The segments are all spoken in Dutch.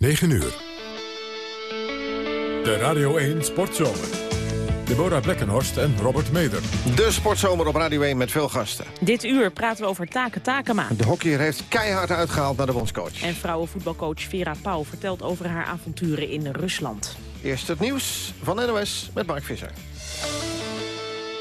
9 uur. De Radio 1 Sportzomer. Deborah Blekkenhorst en Robert Meder. De sportzomer op Radio 1 met veel gasten. Dit uur praten we over Take Takema. De hockeyer heeft keihard uitgehaald naar de bondscoach. En vrouwenvoetbalcoach Vera Pauw vertelt over haar avonturen in Rusland. Eerst het nieuws van NOS met Mark Visser.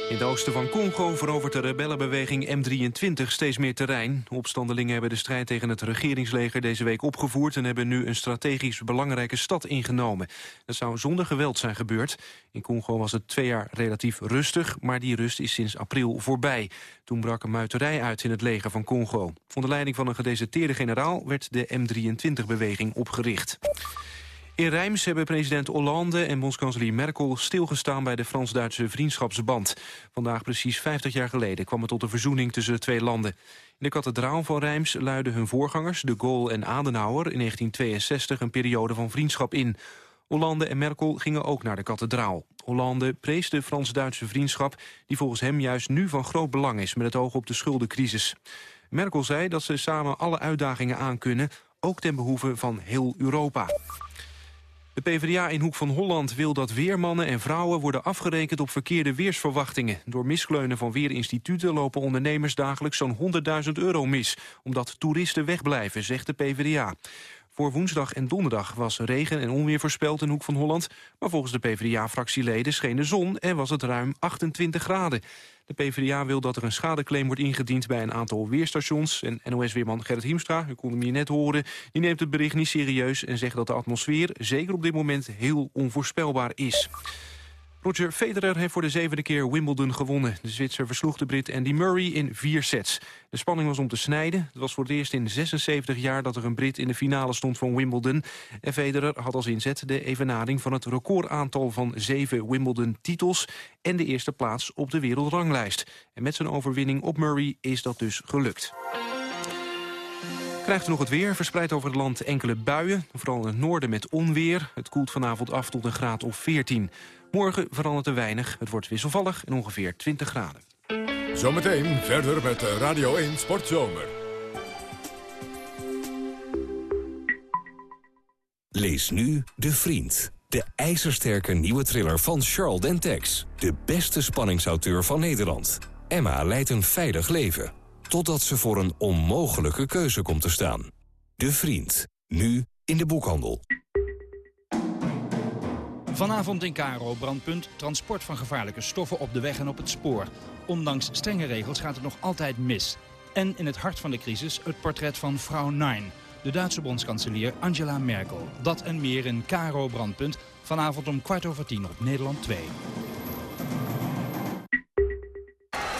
In het oosten van Congo verovert de rebellenbeweging M23 steeds meer terrein. Opstandelingen hebben de strijd tegen het regeringsleger deze week opgevoerd... en hebben nu een strategisch belangrijke stad ingenomen. Dat zou zonder geweld zijn gebeurd. In Congo was het twee jaar relatief rustig, maar die rust is sinds april voorbij. Toen brak een muiterij uit in het leger van Congo. Onder leiding van een gedeserteerde generaal werd de M23-beweging opgericht. In Rijms hebben president Hollande en bondskanselier Merkel stilgestaan bij de Frans-Duitse vriendschapsband. Vandaag precies 50 jaar geleden kwam het tot een verzoening tussen de twee landen. In de kathedraal van Rijms luidden hun voorgangers, de Gaulle en Adenauer, in 1962 een periode van vriendschap in. Hollande en Merkel gingen ook naar de kathedraal. Hollande prees de Frans-Duitse vriendschap, die volgens hem juist nu van groot belang is met het oog op de schuldencrisis. Merkel zei dat ze samen alle uitdagingen aankunnen, ook ten behoeve van heel Europa. De PvdA in Hoek van Holland wil dat weermannen en vrouwen worden afgerekend op verkeerde weersverwachtingen. Door miskleunen van weerinstituten lopen ondernemers dagelijks zo'n 100.000 euro mis, omdat toeristen wegblijven, zegt de PvdA. Voor woensdag en donderdag was regen en onweer voorspeld in Hoek van Holland. Maar volgens de PvdA-fractieleden scheen de zon en was het ruim 28 graden. De PvdA wil dat er een schadeclaim wordt ingediend bij een aantal weerstations. En NOS-weerman Gerrit Hiemstra, u kon hem hier net horen... die neemt het bericht niet serieus en zegt dat de atmosfeer... zeker op dit moment heel onvoorspelbaar is. Roger Federer heeft voor de zevende keer Wimbledon gewonnen. De Zwitser versloeg de Brit Andy Murray in vier sets. De spanning was om te snijden. Het was voor het eerst in 76 jaar dat er een Brit in de finale stond van Wimbledon. En Federer had als inzet de evenaring van het recordaantal van zeven Wimbledon-titels... en de eerste plaats op de wereldranglijst. En met zijn overwinning op Murray is dat dus gelukt. Krijgt u nog het weer, verspreid over het land enkele buien. Vooral in het noorden met onweer. Het koelt vanavond af tot een graad of 14. Morgen verandert er weinig. Het wordt wisselvallig en ongeveer 20 graden. Zometeen verder met Radio 1 Sportzomer. Lees nu De Vriend. De ijzersterke nieuwe thriller van Charles Dentex. De beste spanningsauteur van Nederland. Emma leidt een veilig leven. Totdat ze voor een onmogelijke keuze komt te staan. De Vriend. Nu in de boekhandel. Vanavond in Karo brandpunt transport van gevaarlijke stoffen op de weg en op het spoor. Ondanks strenge regels gaat het nog altijd mis. En in het hart van de crisis het portret van vrouw Nine, de Duitse bondskanselier Angela Merkel. Dat en meer in Karo brandpunt, vanavond om kwart over tien op Nederland 2.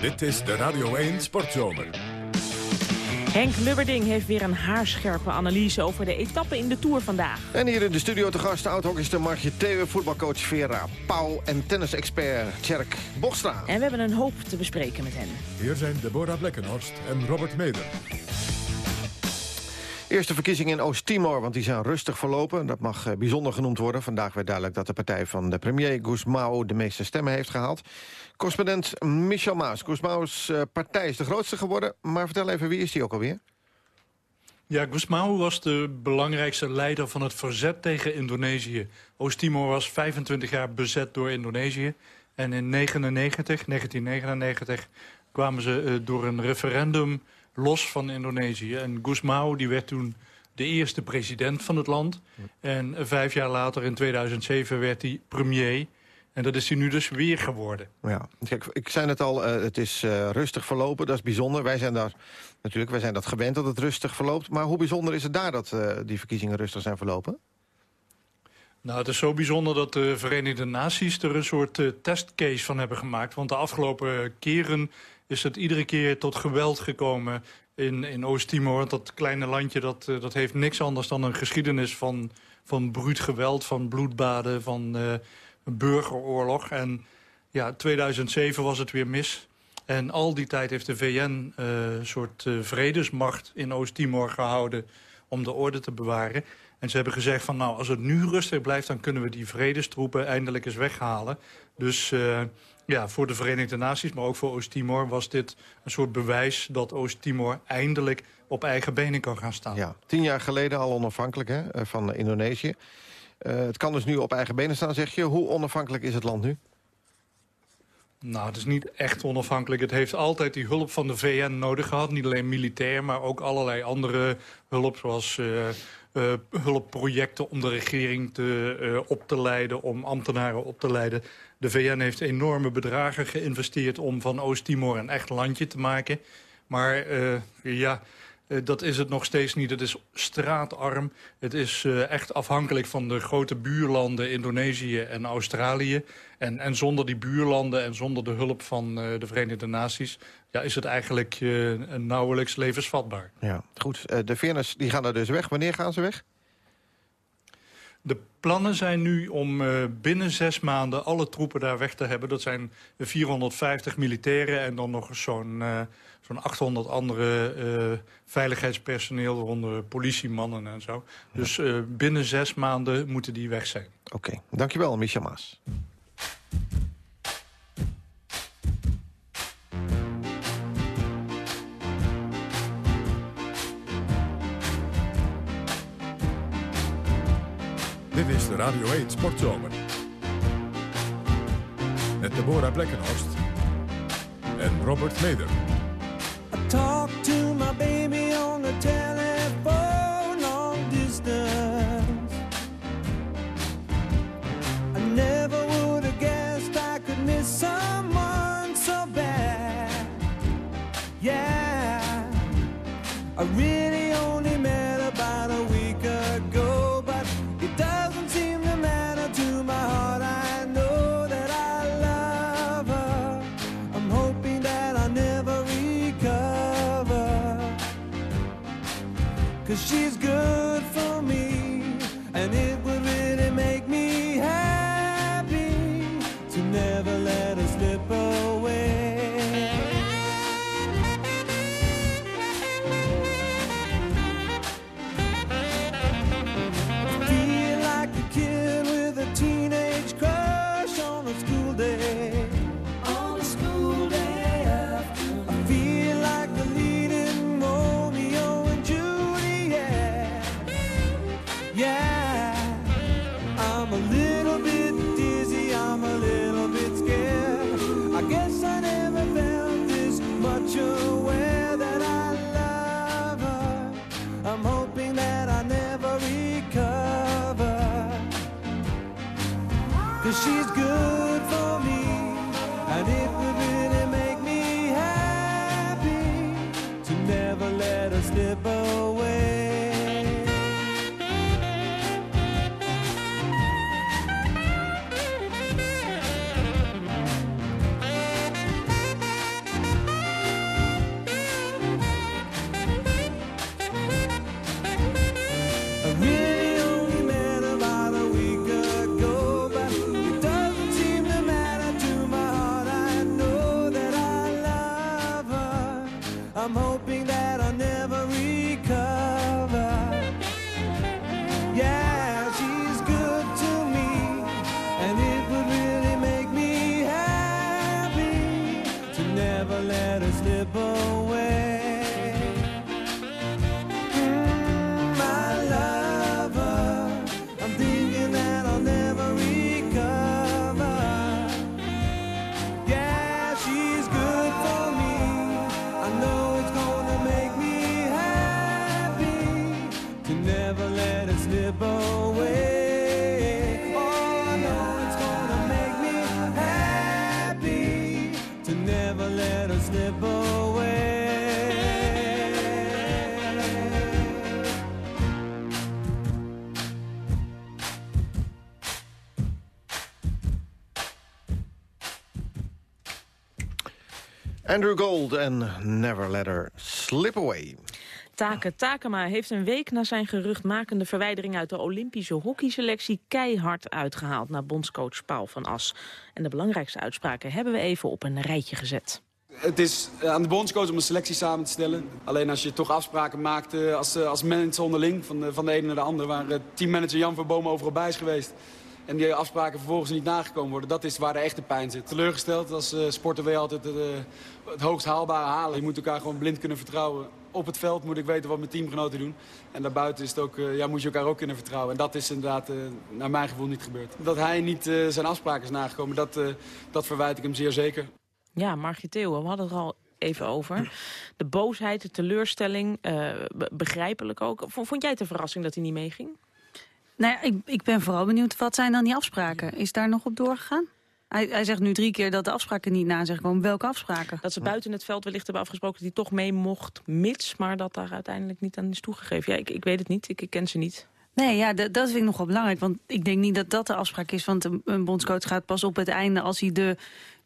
Dit is de Radio 1 Sportzomer. Henk Lubberding heeft weer een haarscherpe analyse over de etappe in de Tour vandaag. En hier in de studio te gast oud-hockeyster Margje Thewe... voetbalcoach Vera Pauw en tennisexpert Tjerk Bochstra. En we hebben een hoop te bespreken met hen. Hier zijn Deborah Blekkenhorst en Robert Meder. Eerste verkiezingen in Oost-Timor, want die zijn rustig verlopen. Dat mag eh, bijzonder genoemd worden. Vandaag werd duidelijk dat de partij van de premier Guzmao... de meeste stemmen heeft gehaald. Correspondent Michel Maas. Guzmao's uh, partij is de grootste geworden. Maar vertel even, wie is die ook alweer? Ja, Guzmao was de belangrijkste leider van het verzet tegen Indonesië. Oost-Timor was 25 jaar bezet door Indonesië. En in 99, 1999 kwamen ze uh, door een referendum los van Indonesië. En Guzmao die werd toen de eerste president van het land. En vijf jaar later, in 2007, werd hij premier. En dat is hij nu dus weer geworden. Ja, kijk, ik zei het al, uh, het is uh, rustig verlopen, dat is bijzonder. Wij zijn daar natuurlijk, wij zijn dat gewend dat het rustig verloopt. Maar hoe bijzonder is het daar dat uh, die verkiezingen rustig zijn verlopen? Nou, het is zo bijzonder dat de Verenigde Naties er een soort testcase van hebben gemaakt. Want de afgelopen keren is het iedere keer tot geweld gekomen in, in Oost-Timor. Dat kleine landje dat, eh, dat heeft niks anders dan een geschiedenis van, van bruut geweld... van bloedbaden, van burgeroorlog. En ja, 2007 was het weer mis. En al die tijd heeft de VN een soort vredesmacht in Oost-Timor gehouden... om de orde te bewaren. En ze hebben gezegd van nou, als het nu rustig blijft... dan kunnen we die vredestroepen eindelijk eens weghalen. Dus uh, ja, voor de Verenigde Naties, maar ook voor Oost-Timor... was dit een soort bewijs dat Oost-Timor eindelijk op eigen benen kan gaan staan. Ja, tien jaar geleden al onafhankelijk hè, eh, van Indonesië. Uh, het kan dus nu op eigen benen staan, zeg je. Hoe onafhankelijk is het land nu? Nou, het is niet echt onafhankelijk. Het heeft altijd die hulp van de VN nodig gehad. Niet alleen militair, maar ook allerlei andere hulp... zoals uh, uh, hulpprojecten om de regering te, op te leiden... om ambtenaren op te leiden. De VN heeft enorme bedragen geïnvesteerd... om van Oost-Timor een echt landje te maken. Maar ja, dat is het nog steeds niet. Het is straatarm. Het is uh, echt afhankelijk van de grote buurlanden Indonesië en Australië. En, en zonder die buurlanden en zonder de hulp van uh, de Verenigde Naties... Ja, is het eigenlijk nauwelijks levensvatbaar. Ja, goed. de VN'ers die gaan er dus weg. Wanneer gaan ze weg? Plannen zijn nu om uh, binnen zes maanden alle troepen daar weg te hebben. Dat zijn 450 militairen en dan nog zo'n uh, zo'n 800 andere uh, veiligheidspersoneel... waaronder politiemannen en zo. Ja. Dus binnen zes maanden moeten die weg zijn. Oké, okay. dankjewel Michel Maas. Radio 1 Sportzomer. Met Deborah Blekkenhorst en Robert Meder. I talk to my baby on the telephone long distance. I never would have guessed I could miss someone so bad. Yeah, I really Andrew Gold en Never Let Her Slip Away. Take Takema heeft een week na zijn geruchtmakende verwijdering uit de Olympische hockeyselectie keihard uitgehaald naar bondscoach Paul van As. En de belangrijkste uitspraken hebben we even op een rijtje gezet. Het is eh, aan de bondscoach om een selectie samen te stellen. Alleen als je toch afspraken maakt eh, als, eh, als manager onderling, van de, van de ene naar de andere, waar teammanager Jan van Bomen overal bij is geweest. En die afspraken vervolgens niet nagekomen worden. Dat is waar de echte pijn zit. Teleurgesteld als eh, sporter wil je altijd het, eh, het hoogst haalbare halen. Je moet elkaar gewoon blind kunnen vertrouwen. Op het veld moet ik weten wat mijn teamgenoten doen. En daarbuiten is het ook, eh, ja, moet je elkaar ook kunnen vertrouwen. En dat is inderdaad eh, naar mijn gevoel niet gebeurd. Dat hij niet eh, zijn afspraken is nagekomen, dat, eh, dat verwijt ik hem zeer zeker. Ja, Margje Theeuwen, we hadden het er al even over. De boosheid, de teleurstelling, eh, be- begrijpelijk ook. Vond jij het een verrassing dat hij niet meeging? Nou ja, ik, ik ben vooral benieuwd, wat zijn dan die afspraken? Is daar nog op doorgegaan? Hij, hij zegt nu drie keer dat de afspraken niet na zijn gekomen. Welke afspraken? Dat ze buiten het veld wellicht hebben afgesproken dat hij toch mee mocht, mits, maar dat daar uiteindelijk niet aan is toegegeven. Ja, ik, ik weet het niet, ik, ik ken ze niet. Nee, ja, dat, vind ik nogal belangrijk. Want ik denk niet dat dat de afspraak is. Want een, een bondscoach gaat pas op het einde als hij de,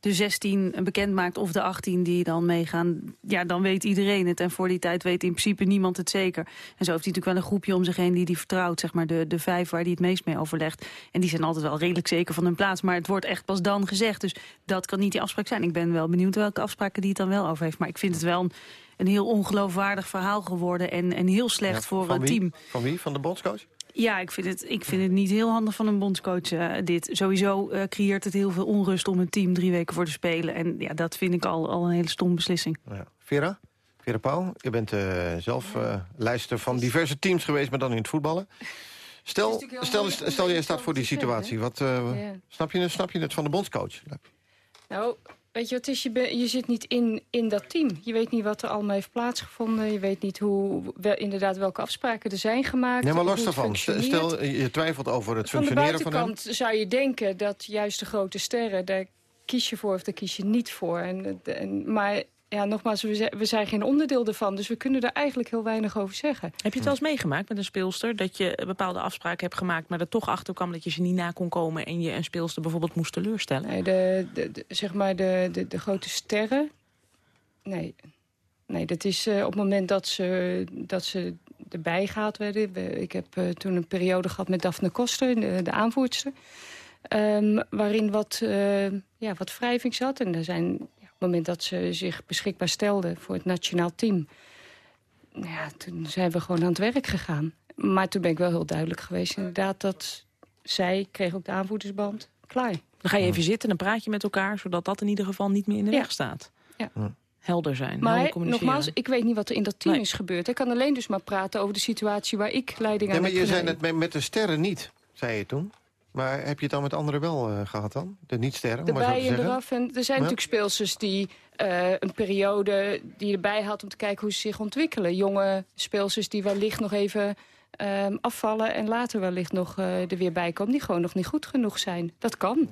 de 16 bekend maakt... of de 18 die dan meegaan. Ja, dan weet iedereen het. En voor die tijd weet in principe niemand het zeker. En zo heeft hij natuurlijk wel een groepje om zich heen die hij vertrouwt. Zeg maar de, de vijf waar hij het meest mee overlegt. En die zijn altijd wel redelijk zeker van hun plaats. Maar het wordt echt pas dan gezegd. Dus dat kan niet die afspraak zijn. Ik ben wel benieuwd welke afspraken die het dan wel over heeft. Maar ik vind het wel een, een heel ongeloofwaardig verhaal geworden. En, en heel slecht Ja, voor het wie? team. Van wie? Van de bondscoach? Ja, ik vind het, ik vind het niet heel handig van een bondscoach eh, dit. Sowieso eh, creëert het heel veel onrust om een team drie weken voor te spelen. En ja, dat vind ik al, al een hele stomme beslissing. Ja. Vera? Vera Pauw, je bent eh, zelf eh lijster van diverse teams geweest, maar dan in het voetballen. Stel, stel, stel, jij staat voor die situatie. Wat, eh, Ja. snap, je, het- snap je het van de bondscoach? Nou, weet je wat is? Je, ben- je zit niet in, in dat team. Je weet niet wat er allemaal heeft plaatsgevonden. Je weet niet hoe, wel, inderdaad welke afspraken er zijn gemaakt. Nee, maar los daarvan. Stel, je twijfelt over het Van de functioneren van hem. buitenkant zou je denken dat juist de grote sterren... daar kies je voor of daar kies je niet voor. En, en, maar ja, nogmaals, we zijn, geen onderdeel ervan. Dus we kunnen daar eigenlijk heel weinig over zeggen. Heb je het wel eens meegemaakt met een speelster? Dat je bepaalde afspraken hebt gemaakt, maar er toch achter kwam dat je ze niet na kon komen en je een speelster bijvoorbeeld moest teleurstellen? Nee, de, de, de- zeg maar de, de, de grote sterren. Nee, nee dat is eh, op het moment dat ze, dat ze erbij gehaald werden. We- ik heb eh, toen een periode gehad met Daphne Koster, de, de aanvoerster. ehm, waarin wat, eh, ja, wat wrijving zat. En er zijn, moment dat ze zich beschikbaar stelde voor het nationaal team... Ja, toen zijn we gewoon aan het werk gegaan. Maar toen ben ik wel heel duidelijk geweest inderdaad dat zij kreeg ook de aanvoerdersband. Klaar. Dan ga je even zitten en dan praat je met elkaar, zodat dat in ieder geval niet meer in de weg staat. Ja. Helder zijn, Maar nogmaals, ik weet niet wat er in dat team Nee. is gebeurd. Ik kan alleen dus maar praten over de situatie waar ik leiding Nee, aan maar heb je zei met, met de sterren niet, zei je toen. Maar heb je het dan met anderen wel eh, gehad dan? De niet-sterren, De om maar zo te bij en zeggen? eraf. En er zijn Ja. natuurlijk speelsters die eh, een periode die erbij had om te kijken hoe ze zich ontwikkelen. Jonge speelsters die wellicht nog even ehm, afvallen en later wellicht nog eh, er weer bij komen. Die gewoon nog niet goed genoeg zijn. Dat kan.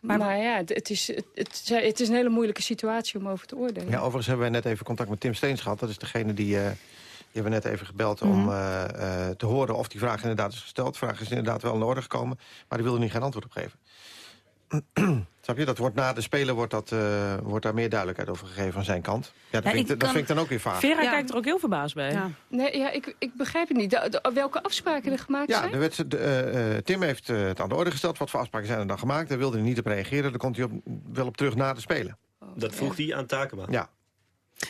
Maar, ja, het, is, het, het, het is een hele moeilijke situatie om over te oordelen. Ja, overigens hebben wij net even contact met Tim Steens gehad. Dat is degene die... die hebben we net even gebeld om Mhm. eh, eh, te horen of die vraag inderdaad is gesteld. De vraag is inderdaad wel in orde gekomen, maar die wilde niet geen antwoord op geven. Snap je? Dat wordt na de Spelen wordt, dat, eh, wordt daar meer duidelijkheid over gegeven van zijn kant. Ja, dat, Ja, vind, ik dat kan- vind ik dan ook weer vaag. Vera Ja. kijkt er ook heel verbaasd bij. Nee, ja, ik, ik begrijp het niet. De- de- welke afspraken er gemaakt Ja, zijn? de wet, de, eh, eh, Tim heeft het aan de orde gesteld. Wat voor afspraken zijn er dan gemaakt? Daar wilde hij niet op reageren. Daar komt hij op, wel op terug na de Spelen. Dat vroeg hij aan Takema. Ja.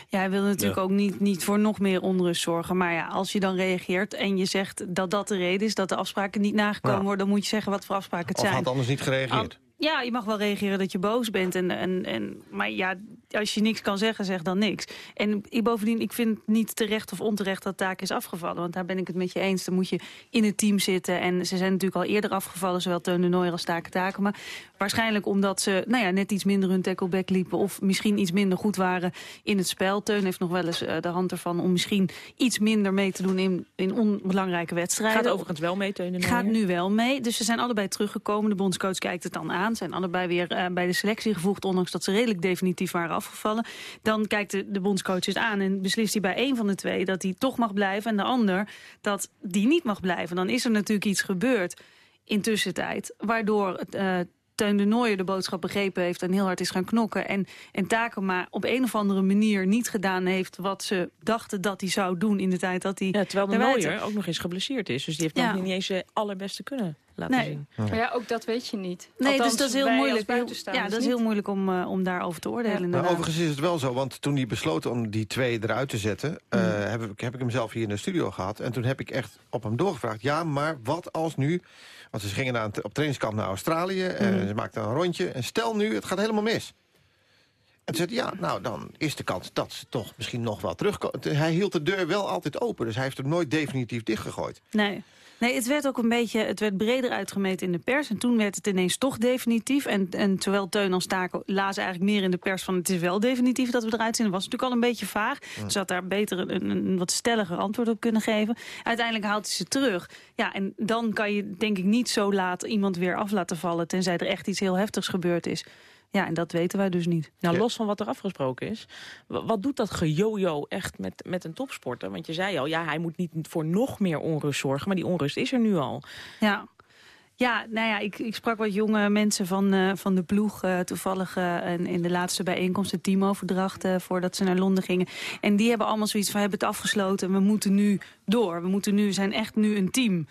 Ja, hij wil natuurlijk Ja. ook niet, niet voor nog meer onrust zorgen. Maar ja, als je dan reageert en je zegt dat dat de reden is... dat de afspraken niet nagekomen Ja. worden... dan moet je zeggen wat voor afspraken het Of zijn. had anders niet gereageerd. Ja, je mag wel reageren dat je boos bent. En, en, en, maar ja, als je niks kan zeggen, zeg dan niks. En bovendien, ik vind niet terecht of onterecht dat taak is afgevallen. Want daar ben ik het met je eens. Dan moet je in het team zitten. En ze zijn natuurlijk al eerder afgevallen, zowel Teun de Nooier als Taken Takema. Waarschijnlijk omdat ze nou ja, net iets minder hun tackleback liepen... of misschien iets minder goed waren in het spel. Teun heeft nog wel eens eh, de hand ervan om misschien iets minder mee te doen... in, in onbelangrijke wedstrijden. Gaat overigens wel mee, Teun de Gaat Nooijer. nu wel mee. Dus ze zijn allebei teruggekomen. De bondscoach kijkt het dan aan. Zijn allebei weer eh, bij de selectie gevoegd... ondanks dat ze redelijk definitief waren afgevallen. Dan kijkt de, de bondscoach het aan en beslist hij bij één van de twee... dat hij toch mag blijven en de ander dat die niet mag blijven. Dan is er natuurlijk iets gebeurd in tussentijd... waardoor het, eh, Teun de Nooijer de boodschap begrepen heeft en heel hard is gaan knokken. En, en Takema op een of andere manier niet gedaan heeft wat ze dachten dat hij zou doen in de tijd dat hij... Ja, terwijl de Nooier ook nog eens geblesseerd is. Dus die heeft Ja. nog niet eens de allerbeste kunnen laten Nee. zien. Maar ja, ook dat weet je niet. Nee, Althans, dus dat is heel moeilijk. Ja, dat is heel moeilijk om, eh, om daarover te oordelen. Maar inderdaad. overigens is het wel zo, want toen hij besloot om die twee eruit te zetten... eh, heb, ik, heb ik hem zelf hier in de studio gehad. En toen heb ik echt op hem doorgevraagd... ja, maar wat als nu... Want ze gingen naar op trainingskamp naar Australië... en ze maakten een rondje. En stel nu, het gaat helemaal mis. En toen zei ja, nou, dan is de kans dat ze toch misschien nog wel terugkomen. Hij hield de deur wel altijd open, dus hij heeft hem nooit definitief dichtgegooid. Nee. Nee, het werd ook een beetje, het werd breder uitgemeten in de pers. En toen werd het ineens toch definitief. En, en zowel Teun als Taco lazen eigenlijk meer in de pers van... het is wel definitief dat we eruit zien. Dat was natuurlijk al een beetje vaag. Ze had daar beter een, een, een wat stelliger antwoord op kunnen geven. Uiteindelijk haalt hij ze terug. Ja, en dan kan je denk ik niet zo laat iemand weer af laten vallen... tenzij er echt iets heel heftigs gebeurd is. Ja, en dat weten wij dus niet. Nou, los van wat er afgesproken is. wa- Wat doet dat gejojo echt met, met een topsporter? Want je zei al, ja, hij moet niet voor nog meer onrust zorgen. Maar die onrust is er nu al. Ja. Ja, nou ja, ik, ik sprak wat jonge mensen van, eh, van de ploeg eh, toevallig eh, en in de laatste bijeenkomst, het teamoverdracht, voordat ze naar Londen gingen. En die hebben allemaal zoiets van, we hebben het afgesloten, we moeten nu door. We moeten nu, zijn echt nu een team.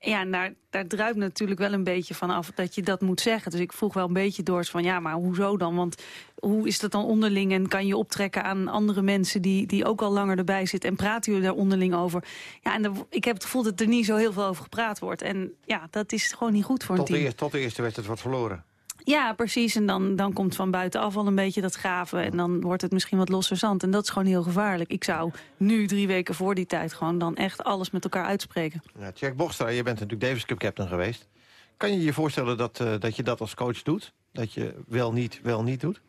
Ja, en daar, daar druipt natuurlijk wel een beetje van af dat je dat moet zeggen. Dus ik vroeg wel een beetje door van, ja, maar hoezo dan? Want hoe is dat dan onderling en kan je optrekken aan andere mensen die, die ook al langer erbij zitten en praten jullie daar onderling over? Ja, en ik heb het gevoel dat er niet zo heel veel over gepraat wordt. En ja, dat is gewoon niet goed voor een Tot de, team. eerste, tot de eerste wedstrijd wordt verloren. Ja, precies. En dan, dan komt van buitenaf al een beetje dat graven. En dan wordt het misschien wat losser zand. En dat is gewoon heel gevaarlijk. Ik zou nu, drie weken voor die tijd, gewoon dan echt alles met elkaar uitspreken. Ja, Jack Bochstra, je bent natuurlijk Davis Cup captain geweest. Kan je je voorstellen dat, eh, dat je dat als coach doet? Dat je wel niet, wel niet doet?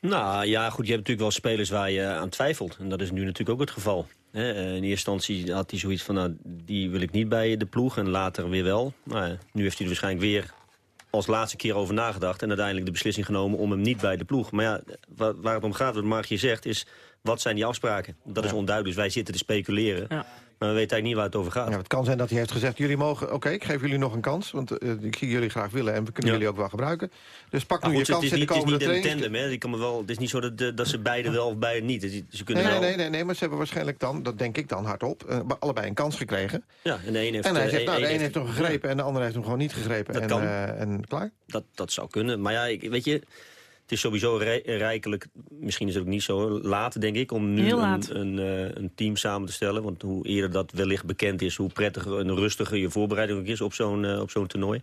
Nou ja, goed, je hebt natuurlijk wel spelers waar je aan twijfelt. En dat is nu natuurlijk ook het geval. Hè, eh, in eerste instantie had hij zoiets van, nou, die wil ik niet bij de ploeg. En later weer wel. Nou, nu heeft hij er waarschijnlijk weer als laatste keer over nagedacht. En uiteindelijk de beslissing genomen om hem niet bij de ploeg. Maar ja, wa- waar het om gaat, wat Margje zegt, is... wat zijn die afspraken? Dat is onduidelijk. Dus wij zitten te speculeren. Maar we weten eigenlijk niet waar het over gaat. Ja, het kan zijn dat hij heeft gezegd, jullie mogen... oké, ik geef jullie nog een kans, want eh, ik zie jullie graag willen... en we kunnen Ja. jullie ook wel gebruiken. Dus pak Maar nu goed, je kans is in de niet, het is komende niet een training. tandem, hè. Kan wel, het is niet zo dat, dat ze beide wel of beide niet. Ze- Ze kunnen Nee, wel... nee, nee, nee, maar ze hebben waarschijnlijk dan, dat denk ik dan hardop... eh, allebei een kans gekregen. Ja, en de een heeft... en hij eh, zegt, nou, de een een heeft hem gegrepen... en de ander heeft hem gewoon niet gegrepen. Dat en, kan. en klaar. Dat, dat zou kunnen. Maar ja, ik, weet je, het is sowieso rij- rijkelijk... Misschien is het ook niet zo laat, denk ik, om nu een, een, eh, een team samen te stellen. Want hoe eerder dat wellicht bekend is... hoe prettiger en rustiger je voorbereiding ook is op zo'n eh, op zo'n toernooi.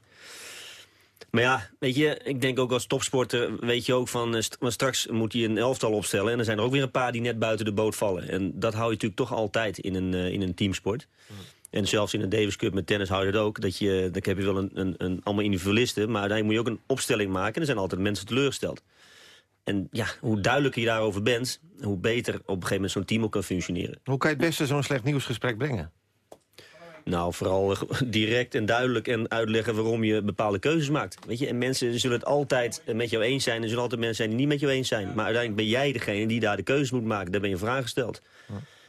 Maar ja, weet je, ik denk ook als topsporter weet je ook van... eh, straks moet hij een elftal opstellen... en er zijn er ook weer een paar die net buiten de boot vallen. En dat hou je natuurlijk toch altijd in een, in een teamsport. En zelfs in een Davis Cup met tennis hou je dat ook. Dat je, dan heb je wel een, een, een, allemaal individualisten... maar uiteindelijk moet je ook een opstelling maken... en er zijn altijd mensen teleurgesteld. En ja, hoe duidelijker je daarover bent... hoe beter op een gegeven moment zo'n team ook kan functioneren. Hoe kan je het beste zo'n slecht nieuwsgesprek brengen? Nou, vooral direct en duidelijk en uitleggen waarom je bepaalde keuzes maakt. Weet je, en mensen zullen het altijd met jou eens zijn. Er zullen altijd mensen zijn die niet met jou eens zijn. Maar uiteindelijk ben jij degene die daar de keuzes moet maken. Daar ben je vraag gesteld.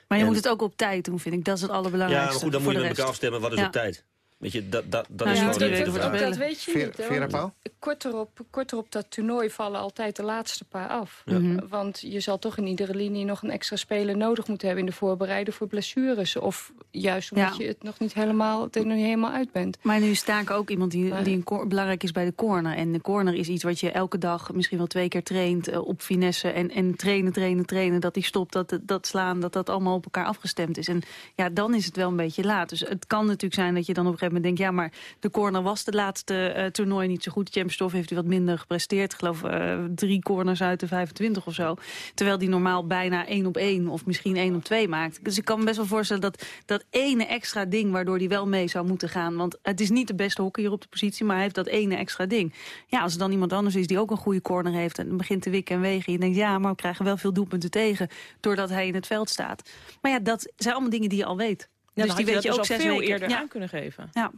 Maar je En- moet het ook op tijd doen, vind ik. Dat is het Ja, allerbelangrijkste maar goed, dan moet je met elkaar afstemmen wat is Ja. op tijd. Weet je, dat, dat, dat Nou is ja, gewoon... dat- de- dat- vraag. dat weet je niet. hè? Korter op, korter op dat toernooi vallen altijd de laatste paar af. Ja. Mhm. Want je zal toch in iedere linie nog een extra speler nodig moeten hebben... in de voorbereiden voor blessures. Of juist omdat Ja. je het nog niet helemaal, er nog niet helemaal uit bent. Maar nu sta ik ook iemand die, die een belangrijk is bij de corner. En de corner is iets wat je elke dag misschien wel twee keer traint eh, op finesse. En, en trainen, trainen, trainen. Dat die stopt, dat, dat slaan, dat dat allemaal op elkaar afgestemd is. En ja, dan is het wel een beetje laat. Dus het kan natuurlijk zijn dat je dan op een gegeven moment denkt... ja, maar de corner was de laatste eh, toernooi niet zo goed. Trophy heeft hij wat minder gepresteerd. Ik geloof eh, drie corners uit de 25 of zo. Terwijl die normaal bijna één op één of misschien één op twee maakt. Dus ik kan me best wel voorstellen dat dat ene extra ding... waardoor hij wel mee zou moeten gaan. Want het is niet de beste hockeyer op de positie... maar hij heeft dat ene extra ding. Ja, als er dan iemand anders is die ook een goede corner heeft... en begint te wikken en wegen... je denkt, ja, maar we krijgen wel veel doelpunten tegen... doordat hij in het veld staat. Maar ja, dat zijn allemaal dingen die je al weet. Ja, dus dan die weet je dat ook dus zes veel weken. eerder ja. aan kunnen geven. Ja.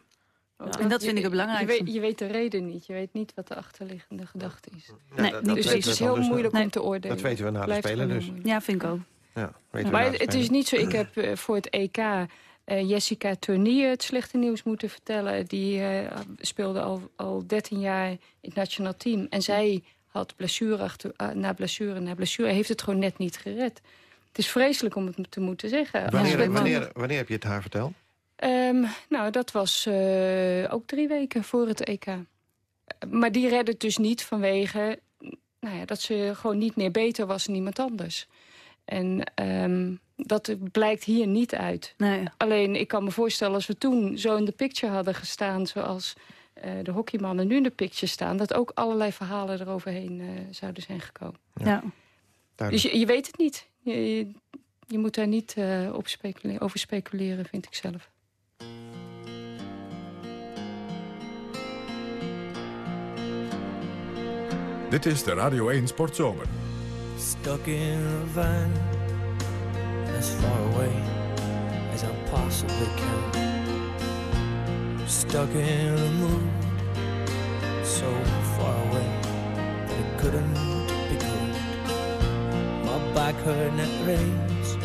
Want En dat vind ik het belangrijkste. Je weet, je weet de reden niet. Je weet niet wat de achterliggende gedachte is. Nee, dat- niet dat dus het is dan heel dus moeilijk om te oordelen. Dat weten we na de Spelen dus. moeilijk. Ja, vind ik ook. Ja, weten we Maar het is niet zo, ik heb eh, voor het EK eh, Jessica Tournier het slechte nieuws moeten vertellen. Die eh, speelde al, al 13 jaar in het nationaal team. En zij had blessure achter, na blessure na blessure. Heeft het gewoon net niet gered. Het is vreselijk om het te moeten zeggen. Wanneer, wanneer, wanneer heb je het haar verteld? Ehm, nou, dat was eh, ook drie weken voor het EK. Maar die redde het dus niet vanwege nou ja, dat ze gewoon niet meer beter was dan iemand anders. En ehm, dat blijkt hier niet uit. Alleen, ik kan me voorstellen als we toen zo in de picture hadden gestaan... zoals eh, de hockeymannen nu in de picture staan... dat ook allerlei verhalen eroverheen eh, zouden zijn gekomen. Ja. Dus je, je weet het niet. Je, je, je moet daar niet eh, op specule- over speculeren, vind ik zelf. Dit is de Radio 1 Sportzomer. Stuck in a van as far away as I possibly can. Stuck in a mood so far away that it couldn't back hurt and it rains.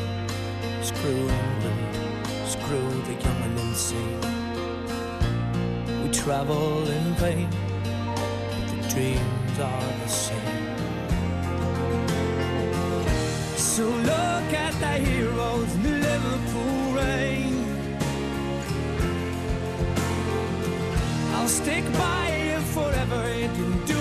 Screw England, screw the young and insane. We travel in vain, but the dreams are the same. So look at the heroes in the Liverpool rain. I'll stick by you forever do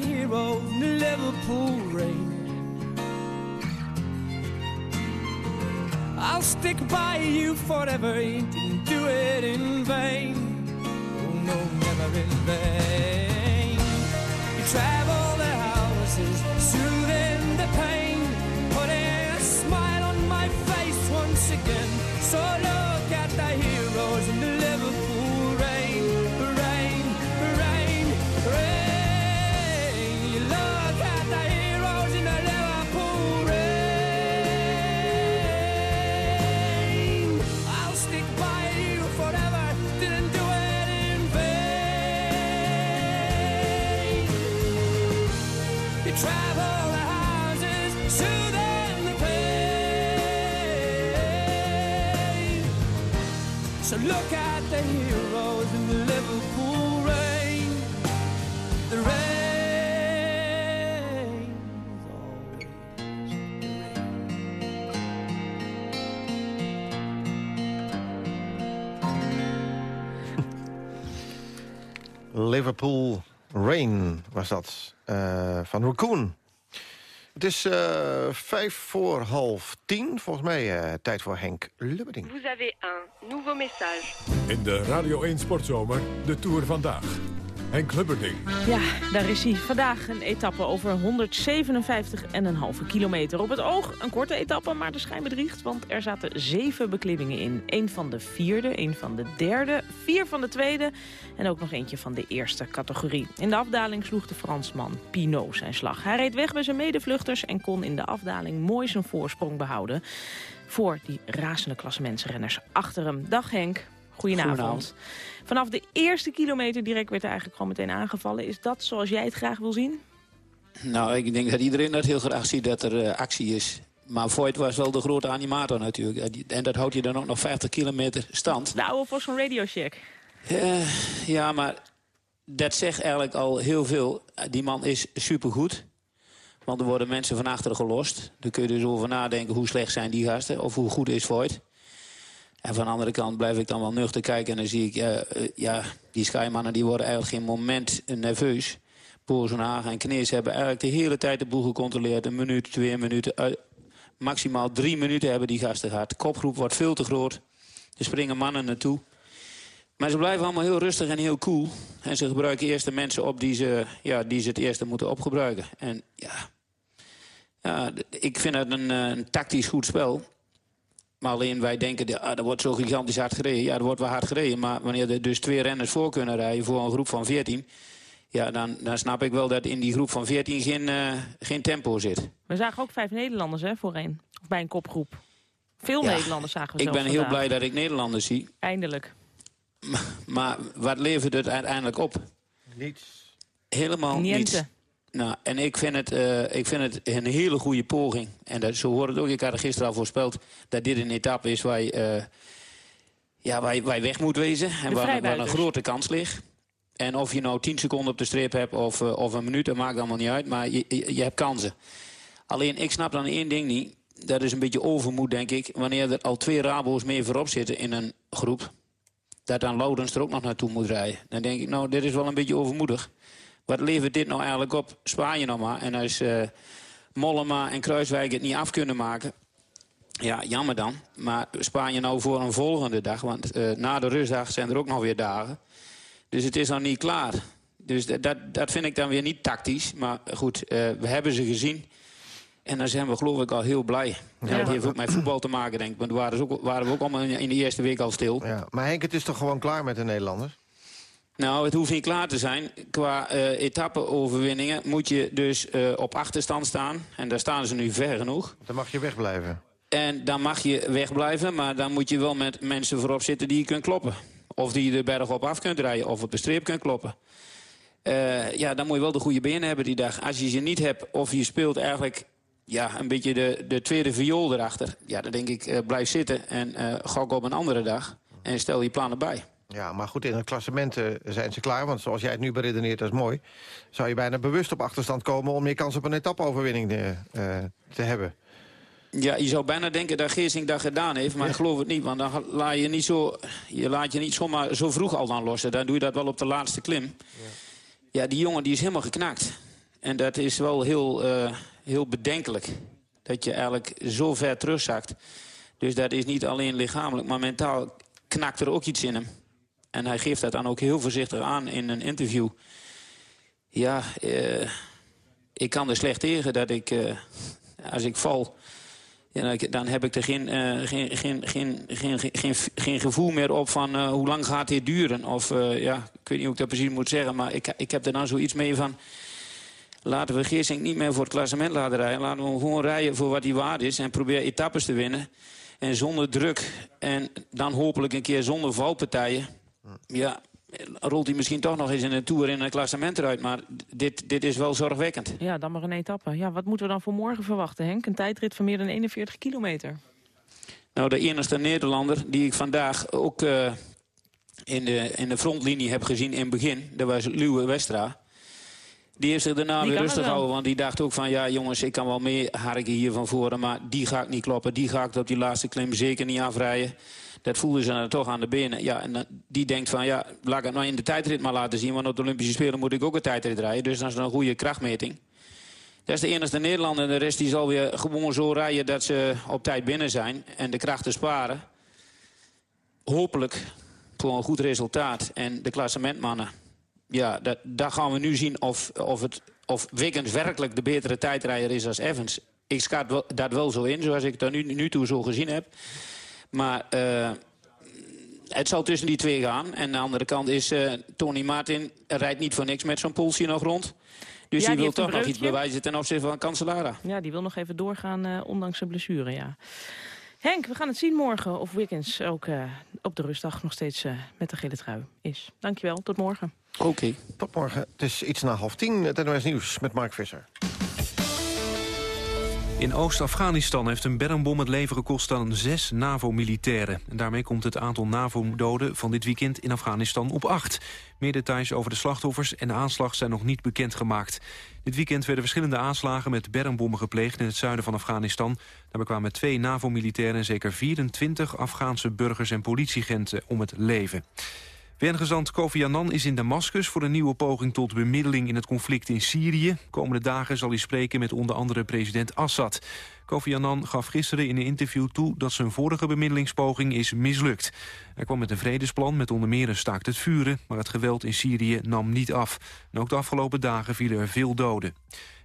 hero in the Liverpool rain. I'll stick by you forever, didn't Liverpool Rain was dat, eh, van Raccoon. Het is eh, vijf voor half tien. Volgens mij eh, tijd voor Henk Lubberding. Vous avez un nouveau message. In de Radio 1 Sportzomer, de Tour vandaag. Henk Lubberding. Ja, daar is hij. Vandaag een etappe over 157,5 kilometer. Op het oog een korte etappe, maar de schijn bedriegt. Want er zaten zeven beklimmingen in. Eén van de vierde, één van de derde, vier van de tweede... en ook nog eentje van de eerste categorie. In de afdaling sloeg de Fransman Pinot zijn slag. Hij reed weg bij zijn medevluchters... en kon in de afdaling mooi zijn voorsprong behouden... voor die razende klassementsrenners achter hem. Dag Henk. Goedenavond. Goedenavond. Vanaf de eerste kilometer direct werd hij eigenlijk gewoon meteen aangevallen. Is dat zoals jij het graag wil zien? Nou, ik denk dat iedereen dat heel graag ziet dat er eh, actie is. Maar Voigt was wel de grote animator natuurlijk. En die- En dat houdt je dan ook nog 50 kilometer stand. De oude voor zo'n radiocheck. Eh, ja, maar dat zegt eigenlijk al heel veel. Die man is supergoed. Want er worden mensen van achteren gelost. Daar kun je dus over nadenken hoe slecht zijn die gasten. Of hoe goed is Voigt. En van de andere kant blijf ik dan wel nuchter kijken. En dan zie ik, eh, eh, ja, die Skymannen die worden eigenlijk geen moment nerveus. Boerzoenhagen en Knees hebben eigenlijk de hele tijd de boel gecontroleerd. Een minuut, twee minuten. eh, maximaal drie minuten hebben die gasten gehad. De kopgroep wordt veel te groot. Er springen mannen naartoe. Maar ze blijven allemaal heel rustig en heel cool. En ze gebruiken eerst de mensen op die ze, ja, die ze het eerste moeten opgebruiken. En ja, ja ik vind het een, eh, een tactisch goed spel. Maar alleen wij denken, ah, er wordt zo gigantisch hard gereden. Ja, er wordt wel hard gereden. Maar wanneer er dus twee renners voor kunnen rijden voor een groep van 14... Ja, dan, dan snap ik wel dat in die groep van 14 geen, eh, geen tempo zit. We zagen ook vijf Nederlanders hè, voorheen. Of bij een kopgroep. Veel Ja, Nederlanders zagen we Ik ben heel vandaag. blij dat ik Nederlanders zie. Eindelijk. Maar wat levert het uiteindelijk op? Niets. Helemaal Niente. niets. Nou, en ik vind, het, eh, ik vind het een hele goede poging. En dat, zo hoort het ook. Ik had er gisteren al voorspeld dat dit een etappe is waar je, eh, ja, waar je, waar je weg moet wezen. En waar, waar een grote kans ligt. En of je nou 10 seconden op de streep hebt of, eh, of een minuut, dat maakt allemaal niet uit. Maar je, je, je hebt kansen. Alleen, ik snap dan één ding niet. Dat is een beetje overmoed, denk ik. Wanneer er al twee Rabo's meer voorop zitten in een groep... dat dan Loudens er ook nog naartoe moet rijden. Dan denk ik, nou, dit is wel een beetje overmoedig. Wat levert dit nou eigenlijk op? Spanje nog maar. En als eh, Mollema en Kruiswijk het niet af kunnen maken... Ja, jammer dan. Maar Spanje nou voor een volgende dag. Want eh, na de rustdag zijn er ook nog weer dagen. Dus het is nog niet klaar. Dus dat- dat, vind ik dan weer niet tactisch. Maar goed, eh, we hebben ze gezien. En dan zijn we geloof ik al heel blij. En dat heeft ook met voetbal te maken, denk ik. Want waren, ze ook, waren we ook allemaal in in de eerste week al stil. Ja, maar Henk, het is toch gewoon klaar met de Nederlanders? Nou, het hoeft niet klaar te zijn. Qua eh etappe-overwinningen moet je dus eh, op achterstand staan. En daar staan ze nu ver genoeg. Dan mag je wegblijven. En dan mag je wegblijven, maar dan moet je wel met mensen voorop zitten die je kunt kloppen. Of die je de berg op af kunt rijden, of op de streep kunt kloppen. Eh, ja, dan moet je wel de goede benen hebben die dag. Als je ze niet hebt, of je speelt eigenlijk ja, een beetje de, de tweede viool erachter... ja, dan denk ik, blijf zitten en gok op een andere dag. En stel je plannen bij. Ja, maar goed, in het klassement eh, zijn ze klaar. Want zoals jij het nu beredeneert, dat is mooi. Zou je bijna bewust op achterstand komen... om meer kans op een etappeoverwinning eh, te hebben. Ja, je zou bijna denken dat Geersing dat gedaan heeft, maar ik geloof het niet. Want dan laat je niet, zo, je laat je niet zomaar zo vroeg al dan lossen. Dan doe je dat wel op de laatste klim. Ja, die jongen die is helemaal geknakt. En dat is wel heel, heel bedenkelijk. Dat je eigenlijk zo ver terugzakt. Dus dat is niet alleen lichamelijk, maar mentaal knakt er ook iets in hem. En hij geeft dat dan ook heel voorzichtig aan in een interview. Ja, eh, ik kan er slecht tegen dat ik, eh, als ik val... Dan- heb ik er geen, eh, geen, geen, geen, geen, geen, geen gevoel meer op van hoe lang gaat dit duren. Of ja, ik weet niet hoe ik dat precies moet zeggen, maar ik, ik heb er dan zoiets mee van... Laten we Geersink niet meer voor het klassement laten rijden. Laten we gewoon rijden voor wat hij waard is. En probeer etappes te winnen. En zonder druk. En dan hopelijk een keer zonder valpartijen. Ja, rolt hij misschien toch nog eens in een Tour in een klassement eruit. Maar dit, dit is wel zorgwekkend. Ja, dan maar een etappe. Ja, wat moeten we dan voor morgen verwachten, Henk? Een tijdrit van meer dan 41 kilometer. Nou, de enige Nederlander die ik vandaag ook eh, in, de, in de frontlinie heb gezien in het begin... dat was Luwe Westra. Die heeft zich daarna Die weer rustig houden. Want die dacht ook van, ja jongens, ik kan wel mee harken hier van voren... maar die ga ik niet kloppen. Die ga ik op die laatste klim zeker niet afrijden. Dat voelde ze dan toch aan de benen. Ja, en die denkt van, ja, laat ik het nou in de tijdrit maar laten zien... want op de Olympische Spelen moet ik ook een tijdrit rijden. Dus dat is een goede krachtmeting. Dat is de enige Nederlander. De rest die zal weer gewoon zo rijden dat ze op tijd binnen zijn. En de krachten sparen. Hopelijk voor een goed resultaat. En de klassementmannen. Ja, dat, daar gaan we nu zien of, of, het, of Wiggins werkelijk de betere tijdrijder is als Evans. Ik schat dat wel zo in, zoals ik dat nu, nu toe zo gezien heb. Maar eh, het zal tussen die twee gaan. En aan de andere kant is eh, Tony Martin rijdt niet voor niks met zo'n polsje nog rond. Dus Ja, die die wil toch nog iets bewijzen ten opzichte van Cancellara. Ja, die wil nog even doorgaan, eh, ondanks zijn blessure, ja. Henk, we gaan het zien morgen of Wiggins ook eh, op de rustdag nog steeds eh, met de gele trui is. Dankjewel, tot morgen. Oké. Tot morgen. Het is iets na half tien. Het NOS Nieuws met Mark Visser. In Oost-Afghanistan heeft een bermbom het leven gekost aan zes NAVO-militairen. En daarmee komt het aantal NAVO-doden van dit weekend in Afghanistan op acht. Meer details over de slachtoffers en de aanslag zijn nog niet bekendgemaakt. Dit weekend werden verschillende aanslagen met bermbommen gepleegd in het zuiden van Afghanistan. Daarbij kwamen twee NAVO-militairen en zeker 24 Afghaanse burgers en politieagenten om het leven. VN-gezant Kofi Annan is in Damascus voor een nieuwe poging tot bemiddeling in het conflict in Syrië. Komende dagen zal hij spreken met onder andere president Assad. Kofi Annan gaf gisteren in een interview toe dat zijn vorige bemiddelingspoging is mislukt. Hij kwam met een vredesplan met onder meer een staakt het vuren, maar het geweld in Syrië nam niet af. En ook de afgelopen dagen vielen er veel doden.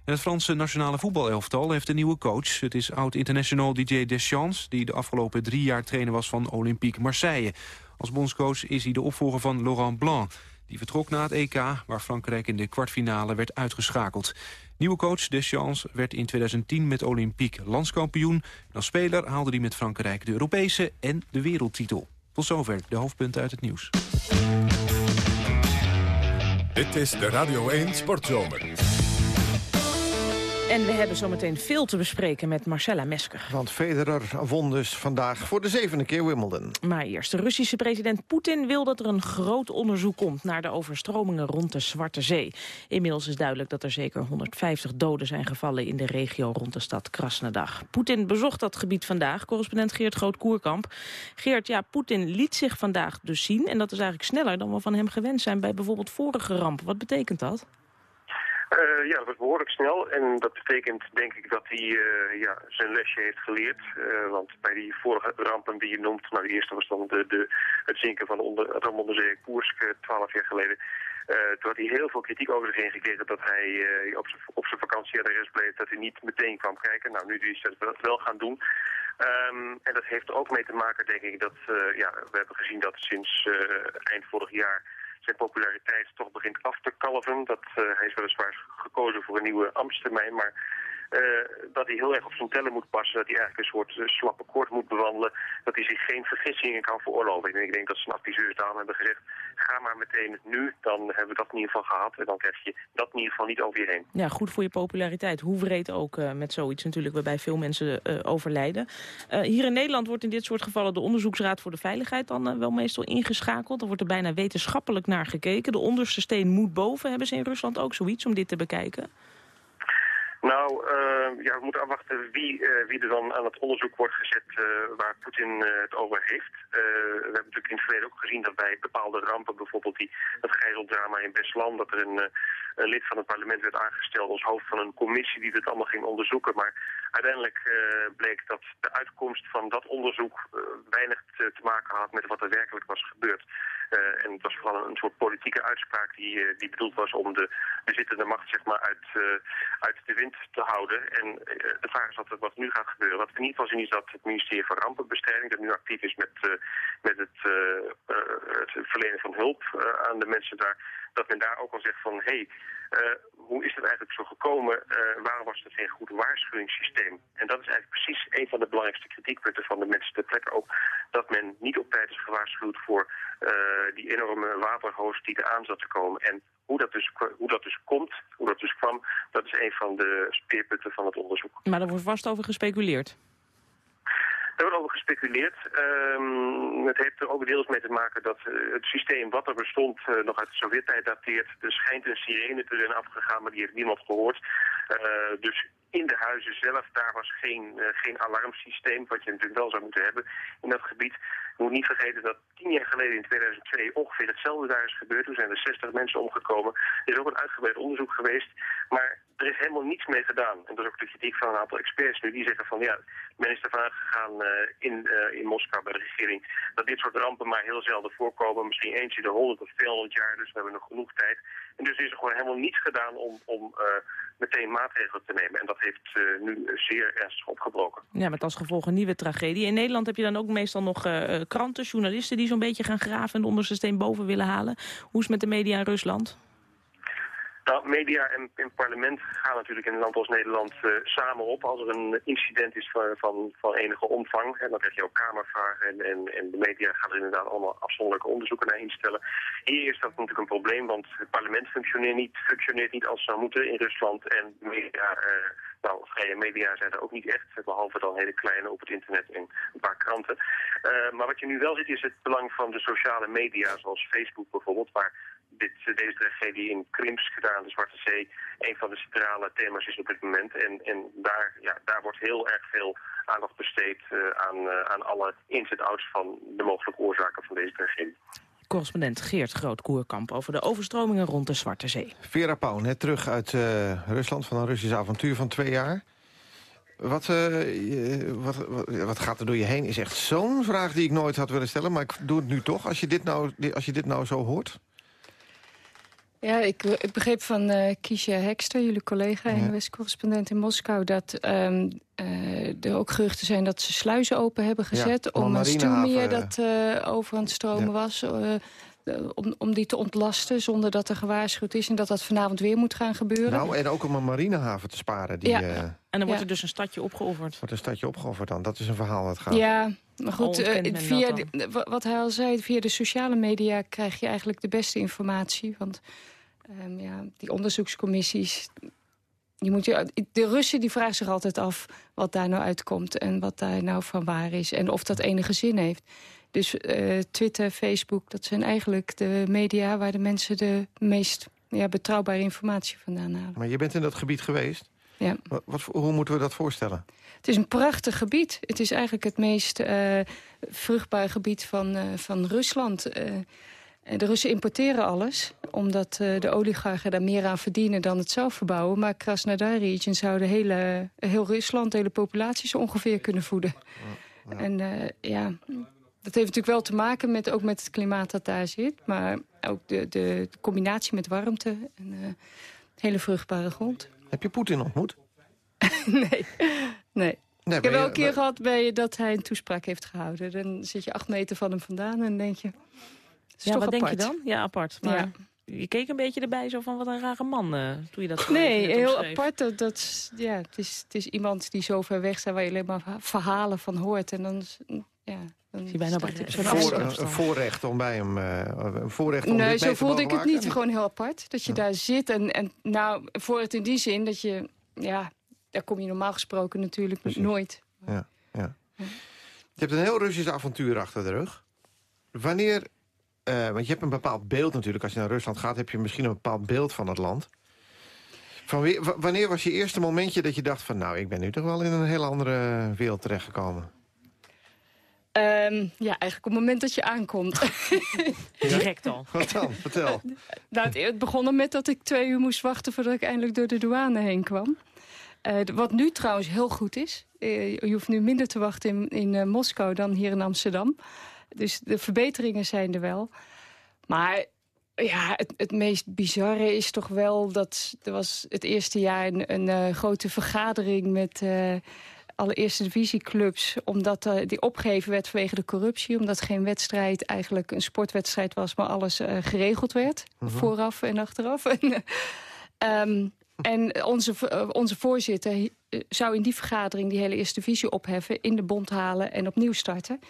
En het Franse nationale voetbalelftal heeft een nieuwe coach. Het is oud-international Didier Deschamps, die de afgelopen drie jaar trainer was van Olympique Marseille. Als bondscoach is hij de opvolger van Laurent Blanc. Die vertrok na het EK, waar Frankrijk in de kwartfinale werd uitgeschakeld. Nieuwe coach Deschamps werd in 2010 met Olympique landskampioen. En als speler haalde hij met Frankrijk de Europese en de wereldtitel. Tot zover de hoofdpunten uit het nieuws. Dit is de Radio 1 Sportzomer. En we hebben zometeen veel te bespreken met Marcella Mesker. Want Federer won dus vandaag voor de zevende keer Wimbledon. Maar eerst, de Russische president Poetin wil dat er een groot onderzoek komt... naar de overstromingen rond de Zwarte Zee. Inmiddels is duidelijk dat er zeker 150 doden zijn gevallen... in de regio rond de stad Krasnodar. Poetin bezocht dat gebied vandaag, correspondent Geert Groot-Koerkamp. Geert, ja, Poetin liet zich vandaag dus zien... en dat is eigenlijk sneller dan we van hem gewend zijn... bij bijvoorbeeld vorige rampen. Wat betekent dat? Eh, ja, dat was behoorlijk snel. En dat betekent denk ik dat hij eh, ja, zijn lesje heeft geleerd. Eh, want bij die vorige rampen die je noemt, nou de eerste was dan de, de, het zinken van de onder, ram onder zee Koersk twaalf jaar geleden. Toen had hij heel veel kritiek over zich heen gekregen dat hij op zijn- op zijn vakantieadres bleef, dat hij niet meteen kwam kijken. Nou, nu is hij dat wel gaan doen. Ehm, en dat heeft ook mee te maken, denk ik, dat ja, we hebben gezien dat sinds eind vorig jaar zijn populariteit toch begint af te kalven. Dat, eh, hij is weliswaar gekozen voor een nieuwe ambtstermijn, maar eh, dat hij heel erg op zijn tellen moet passen, dat hij eigenlijk een soort eh, slappe koord moet bewandelen, dat hij zich geen vergissingen kan veroorloven. En ik denk dat zijn adviseurs daarom hebben gezegd, ga maar meteen nu, dan hebben we dat in ieder geval gehad en dan krijg je dat in ieder geval niet over je heen. Ja, goed voor je populariteit. Hoe wreed ook eh, met zoiets natuurlijk waarbij veel mensen eh, overlijden. Eh, hier in Nederland wordt in dit soort gevallen de Onderzoeksraad voor de Veiligheid dan eh, wel meestal ingeschakeld. Er wordt er bijna wetenschappelijk naar gekeken. De onderste steen moet boven. Hebben ze in Rusland ook zoiets om dit te bekijken? Nou, eh, ja, we moeten afwachten wie, eh, wie er dan aan het onderzoek wordt gezet eh, waar Poetin het over heeft. We hebben natuurlijk in het verleden ook gezien dat bij bepaalde rampen, bijvoorbeeld die, het gijzeldrama in Beslan, dat er een, lid van het parlement werd aangesteld als hoofd van een commissie die dit allemaal ging onderzoeken. Maar uiteindelijk bleek dat de uitkomst van dat onderzoek weinig te maken had met wat er werkelijk was gebeurd. Eh, en het was vooral een soort politieke uitspraak die, eh, die bedoeld was om de bezittende macht zeg maar, uit, eh, uit de wind te houden. En de vraag is wat, wat nu gaat gebeuren. Wat in ieder geval zien is dat het ministerie van Rampenbestrijding, dat nu actief is met, met het, het verlenen van hulp aan de mensen daar, dat men daar ook al zegt van hé, hey, eh, hoe is het eigenlijk zo gekomen? Eh, waarom was er geen goed waarschuwingssysteem? En dat is eigenlijk precies een van de belangrijkste kritiekpunten van de mensen ter plekke ook. Dat men niet op tijd is gewaarschuwd voor eh, die enorme waterhoos die eraan zat te komen. En hoe dat, dus, hoe dat dus komt, hoe dat dus kwam, dat is een van de speerpunten van het onderzoek. Maar er wordt vast over gespeculeerd. Er wordt over gespeculeerd. Ehm, het heeft er ook deels mee te maken dat eh, het systeem wat er bestond eh, nog uit de Sovjet-tijd dateert. Er schijnt een sirene te zijn afgegaan, maar die heeft niemand gehoord. Eh, dus in de huizen zelf, daar was geen, eh, geen alarmsysteem, wat je natuurlijk wel zou moeten hebben in dat gebied. Je moet niet vergeten dat tien jaar geleden in 2002 ongeveer hetzelfde daar is gebeurd. Toen zijn er 60 mensen omgekomen. Er is ook een uitgebreid onderzoek geweest, maar er is helemaal niets mee gedaan. En dat is ook de kritiek van een aantal experts nu. Die zeggen van ja, men is ervan uitgegaan eh, in, eh, in Moskou bij de regering dat dit soort rampen maar heel zelden voorkomen. Misschien eens in de 100 of 200 jaar, dus we hebben nog genoeg tijd. En dus is er gewoon helemaal niets gedaan om, om eh, meteen maatregelen te nemen. En dat heeft eh, nu zeer ernstig opgebroken. Ja, met als gevolg een nieuwe tragedie. In Nederland heb je dan ook meestal nog eh, kranten, journalisten... die zo'n beetje gaan graven en de onderste steen boven willen halen. Hoe is het met de media in Rusland? Nou, media en, en parlement gaan natuurlijk in een land als Nederland eh, samen op. Als er een incident is van, van, van enige omvang, hè, dan krijg je ook kamervragen. En, en, en de media gaan er inderdaad allemaal afzonderlijke onderzoeken naar instellen. Hier is dat natuurlijk een probleem, want het parlement functioneert niet, functioneert niet als het zou moeten in Rusland. En media, eh, nou, vrije media zijn er ook niet echt, behalve dan hele kleine op het internet en een paar kranten. Eh, maar wat je nu wel ziet is het belang van de sociale media, zoals Facebook bijvoorbeeld, waar dit, deze tragedie in Krims gedaan, de Zwarte Zee, een van de centrale thema's is op dit moment. En, en daar, ja, daar wordt heel erg veel aandacht besteed uh, aan, uh, aan alle ins en outs van de mogelijke oorzaken van deze tragedie. Correspondent Geert Groot-Koerkamp over de overstromingen rond de Zwarte Zee. Vera Pauw, net terug uit uh, Rusland van een Russisch avontuur van twee jaar. Wat, wat, wat, wat, gaat er door je heen is echt zo'n vraag die ik nooit had willen stellen. Maar ik doe het nu toch, als je dit nou, als je dit nou zo hoort. Ja, ik, ik begreep van uh, Kiesja Hekster, jullie collega en ja. correspondent in Moskou... dat um, uh, er ook geruchten zijn dat ze sluizen open hebben gezet... Ja, om een stuurmeer dat uh, over aan het stromen ja. was... om, om die te ontlasten zonder dat er gewaarschuwd is... en dat dat vanavond weer moet gaan gebeuren. Nou, en ook om een marinehaven te sparen. Die, ja. en dan wordt er dus een stadje opgeofferd. Wordt een stadje opgeofferd dan? Dat is een verhaal dat gaat. Ja, maar goed, via de, wat hij al zei, via de sociale media krijg je eigenlijk de beste informatie. Want Um, ja, die onderzoekscommissies... Je moet je, de Russen die vragen zich altijd af wat daar nou uitkomt... en wat daar nou van waar is en of dat enige zin heeft. Dus uh, Twitter, Facebook, dat zijn eigenlijk de media... waar de mensen de meest ja, betrouwbare informatie vandaan halen. Maar je bent in dat gebied geweest? Ja. Wat, wat, hoe moeten we dat voorstellen? Het is een prachtig gebied. Het is eigenlijk het meest uh, vruchtbare gebied van, uh, van Rusland... De Russen importeren alles, omdat de oligarchen daar meer aan verdienen dan het zelf verbouwen. Maar Krasnodar-region zou de hele, heel Rusland, de hele populatie zo ongeveer kunnen voeden. Ja. En ja, dat heeft natuurlijk wel te maken met, ook met het klimaat dat daar zit. Maar ook de, de, de combinatie met warmte en hele vruchtbare grond. Heb je Poetin ontmoet? nee, nee. Nee, ik heb wel een keer gehad bij dat hij een toespraak heeft gehouden. Dan zit je acht meter van hem vandaan en denk je... Ja, wat apart. denk je dan? Ja, apart. Maar ja. je keek een beetje erbij zo van wat een rare man uh, toen je dat Nee, heel apart. Dat, dat, ja, het, is, het is iemand die zo ver weg staat waar je alleen maar verhalen van hoort. En dan... Ja, Zie bijna een, voor, een, voorrecht om bij hem... Uh, een voorrecht om nee, zo voelde ik het niet. Gewoon heel apart. Dat je ja. daar zit. En, en nou, voor het in die zin dat je... Ja, daar kom je normaal gesproken natuurlijk Precies. nooit. Ja, ja. ja. Je hebt een heel Russisch avontuur achter de rug. Wanneer uh, want je hebt een bepaald beeld natuurlijk. Als je naar Rusland gaat, heb je misschien een bepaald beeld van het land. Van wie, wanneer was je eerste momentje dat je dacht van... nou, ik ben nu toch wel in een hele andere wereld terechtgekomen? Um, ja, eigenlijk op het moment dat je aankomt. Direct al. Wat dan? Vertel. nou, het, begon met dat ik twee uur moest wachten... voordat ik eindelijk door de douane heen kwam. Uh, wat nu trouwens heel goed is. Uh, je hoeft nu minder te wachten in, in uh, Moskou dan hier in Amsterdam. Dus de verbeteringen zijn er wel. Maar ja, het, het meest bizarre is toch wel dat er was het eerste jaar een, een uh, grote vergadering met uh, alle eerste divisieclubs. Omdat uh, die opgegeven werd vanwege de corruptie. Omdat geen wedstrijd eigenlijk een sportwedstrijd was, maar alles uh, geregeld werd. -huh. Vooraf en achteraf. um, en onze, onze voorzitter zou in die vergadering die hele eerste divisie opheffen... in de bond halen en opnieuw starten.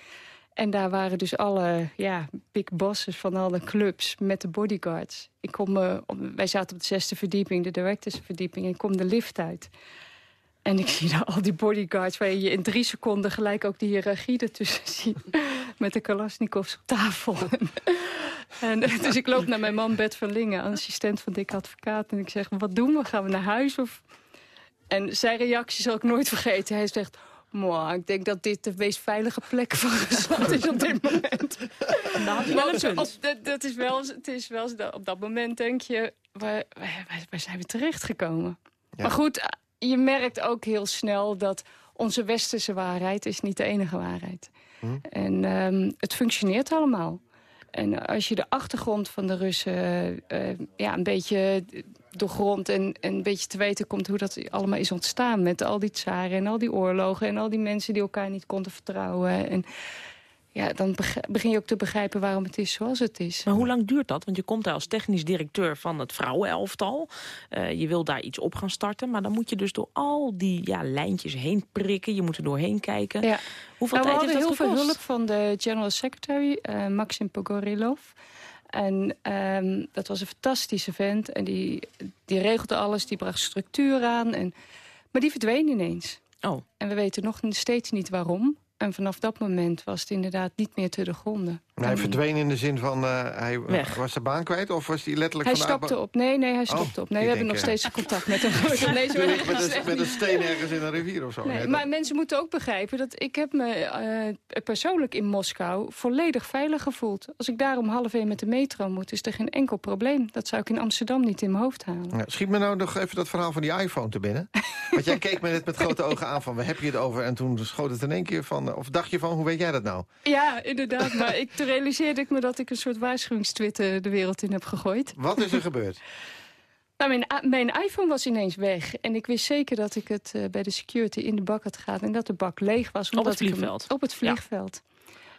En daar waren dus alle ja, big bosses van alle clubs met de bodyguards. Ik kom, uh, wij zaten op de zesde verdieping, de directorsverdieping. En ik kom de lift uit. En ik zie daar al die bodyguards waar je in drie seconden gelijk ook die hiërarchie ertussen ziet. Met de Kalasnikovs op tafel. en, dus ik loop naar mijn man Bert van Lingen, assistent van Dick Advocaat. En ik zeg, wat doen we? Gaan we naar huis? Of... En zijn reactie zal ik nooit vergeten. Hij zegt... "Mwah, ik denk dat dit de meest veilige plek van Rusland is op dit moment. Nou, wel een Maar punt. op- dat, dat is wel, het is wel, op dat moment denk je, waar, waar, zijn we terechtgekomen? Maar goed, je merkt ook heel snel dat onze westerse waarheid is niet de enige waarheid. En ehm, het functioneert allemaal. En als je de achtergrond van de Russen eh, ja, een beetje doorgrond en, en een beetje te weten komt hoe dat allemaal is ontstaan. Met al die tsaren en al die oorlogen en al die mensen die elkaar niet konden vertrouwen. En ja, dan beg- begin je ook te begrijpen waarom het is zoals het is. Maar hoe lang duurt dat? Want je komt daar als technisch directeur van het vrouwenelftal. Eh, je wil daar iets op gaan starten. Maar dan moet je dus door al die ja, lijntjes heen prikken. Je moet er doorheen kijken. Ja. Hoeveel Nou, we tijd heeft hadden heel veel hulp van de General Secretary, eh, Maxim Pogorilov. En ehm, dat was een fantastische vent. En die, die regelde alles, die bracht structuur aan. En, maar die verdween ineens. Oh. En we weten nog steeds niet waarom. En vanaf dat moment was het inderdaad niet meer te de gronden. Hij En verdween in de zin van, eh, hij Weg. was de baan kwijt? Of was hij letterlijk Hij van stapte op. Nee, nee, hij Oh, stopte op. Nee, we hebben nog eh, steeds contact met hem. Nee, met, een, met een steen ergens in een rivier of zo. Nee, Nee, maar mensen moeten ook begrijpen dat ik heb me eh, persoonlijk in Moskou volledig veilig gevoeld. Als ik daar om half één met de metro moet, is er geen enkel probleem. Dat zou ik in Amsterdam niet in mijn hoofd halen. Ja, schiet me nou nog even dat verhaal van die iPhone te binnen. Want jij keek me net met grote ogen aan van, waar heb je het over? En toen schoot het in één keer van, of dacht je van, hoe weet jij dat nou? Ja, inderdaad. Maar ik, toen realiseerde ik me dat ik een soort waarschuwingstwitter de wereld in heb gegooid. Wat is er gebeurd? Nou, mijn, mijn iPhone was ineens weg. En ik wist zeker dat ik het eh, bij de security in de bak had gehad. En dat de bak leeg was. het omdat ik hem- vliegveld? op het vliegveld.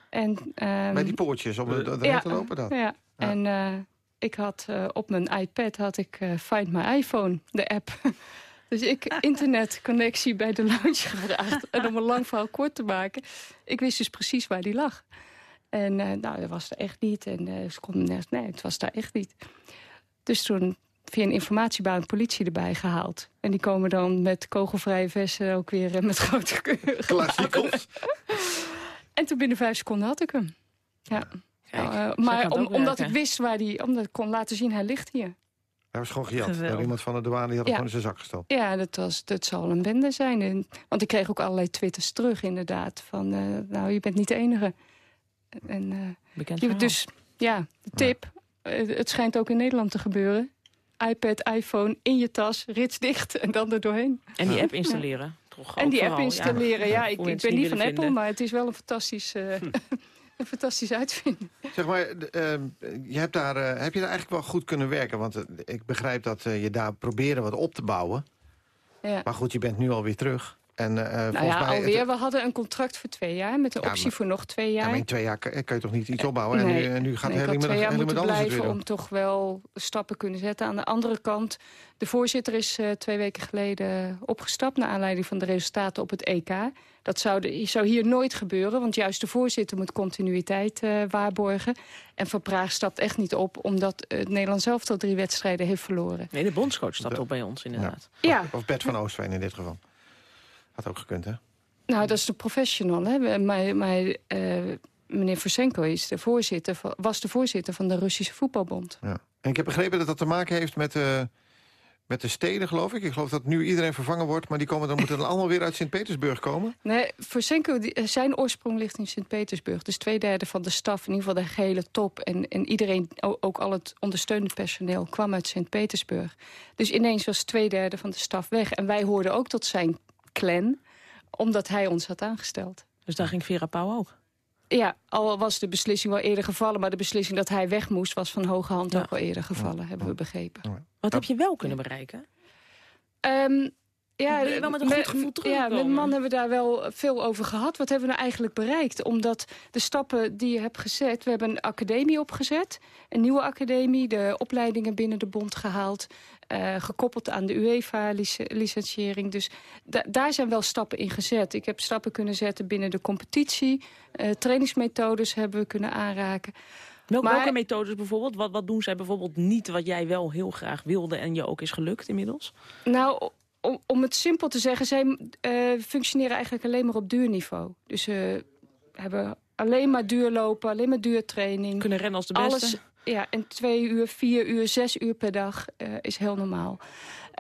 En, ehm, Bij die poortjes om er doorheen te lopen dan? Ja, en eh, ik had eh, op mijn iPad had ik eh, Find My iPhone, de app. dus ik internetconnectie bij de lounge gevraagd. en om een lang verhaal kort te maken, ik wist dus precies waar die lag. En eh, nou, dat was er echt niet. En eh, ze konden nergens, nee, het was daar echt niet. Dus toen via een informatiebaan politie erbij gehaald. En die komen dan met kogelvrije vesten ook weer eh, met grote Klassiekels. En toen binnen vijf seconden had ik hem. Ja. Kijk, zo maar om- omdat ik wist waar die, omdat ik kon laten zien, hij ligt hier. Hij was gewoon gejat. Door iemand van de douane, die had hem gewoon in zijn zak gestopt. Ja, dat, was, dat zal een bende zijn. En, want ik kreeg ook allerlei twitters terug, inderdaad. Van, eh, nou, je bent niet de enige. En, eh, Bekend je- verhaal. dus, ja, de tip. eh, het schijnt ook in Nederland te gebeuren. iPad, iPhone, in je tas, rits dicht en dan er doorheen. En die app Ja. installeren. Toch En die app installeren, ja. Ik, ik ben niet van Apple, vinden. maar het is wel een fantastisch... eh, een fantastische uitvinding. Zeg maar, ehm, je hebt daar, eh, heb je daar eigenlijk wel goed kunnen werken? Want ik begrijp dat je daar proberen wat op te bouwen. Ja. Maar goed, je bent nu alweer terug. En, eh, Nou volgens ja, mij, alweer. We hadden een contract voor twee jaar met een Ja, optie maar- voor nog twee Ja, jaar. maar in twee jaar kan, kan je toch niet iets opbouwen? Nee. En nu, en nu gaat Nee, ik het had helemaal twee jaar helemaal moeten anders blijven om toch wel stappen kunnen zetten. Aan de andere kant, de voorzitter is eh, twee weken geleden opgestapt... naar aanleiding van de resultaten op het EK. Dat zou, de- zou hier nooit gebeuren, want juist de voorzitter moet continuïteit eh, waarborgen. En Van Praag stapt echt niet op, omdat het Nederland zelf al drie wedstrijden heeft verloren. Nee, de bondscoach stapt op bij ons inderdaad. Ja, Of Bert van Oostveen in dit geval. Had ook gekund, hè? nou dat is de professional. Hè. Maar, maar eh, meneer Forsenko is de voorzitter, van- was de voorzitter van de Russische voetbalbond. Ja. En ik heb begrepen dat dat te maken heeft met, eh, met de steden, geloof ik. Ik geloof dat nu iedereen vervangen wordt... maar die komen, dan moeten dan allemaal weer uit Sint-Petersburg komen. Nee, Forsenko, die- eh, zijn oorsprong ligt in Sint-Petersburg. Dus twee derde van de staf, in ieder geval de gehele top... en, en iedereen, ook al het ondersteunend personeel, kwam uit Sint-Petersburg. Dus ineens was twee derde van de staf weg. En wij hoorden ook tot zijn clan, omdat hij ons had aangesteld. Dus daar ging Vera Pauw ook. Ja, al was de beslissing wel eerder gevallen... maar de beslissing dat hij weg moest was van hoge hand Ja. ook wel eerder gevallen, hebben we begrepen. Wat heb je wel kunnen bereiken? Ehm, ja, je wel met een goed gevoel Ja, met man hebben we daar wel veel over gehad. Wat hebben we nou eigenlijk bereikt? Omdat de stappen die je hebt gezet... We hebben een academie opgezet. Een nieuwe academie. De opleidingen binnen de bond gehaald. eh, gekoppeld aan de UEFA-licentiëring. Dus da- daar zijn wel stappen in gezet. Ik heb stappen kunnen zetten binnen de competitie. Eh, trainingsmethodes hebben we kunnen aanraken. Welke, Maar- welke methodes bijvoorbeeld? Wat, wat doen zij bijvoorbeeld niet wat jij wel heel graag wilde en je ook is gelukt inmiddels? Nou, om, om het simpel te zeggen, zij eh, functioneren eigenlijk alleen maar op duurniveau. Dus ze hebben alleen maar duurlopen, alleen maar duurtraining. Kunnen rennen als de beste? Alles, ja, en twee uur, vier uur, zes uur per dag eh, is heel normaal.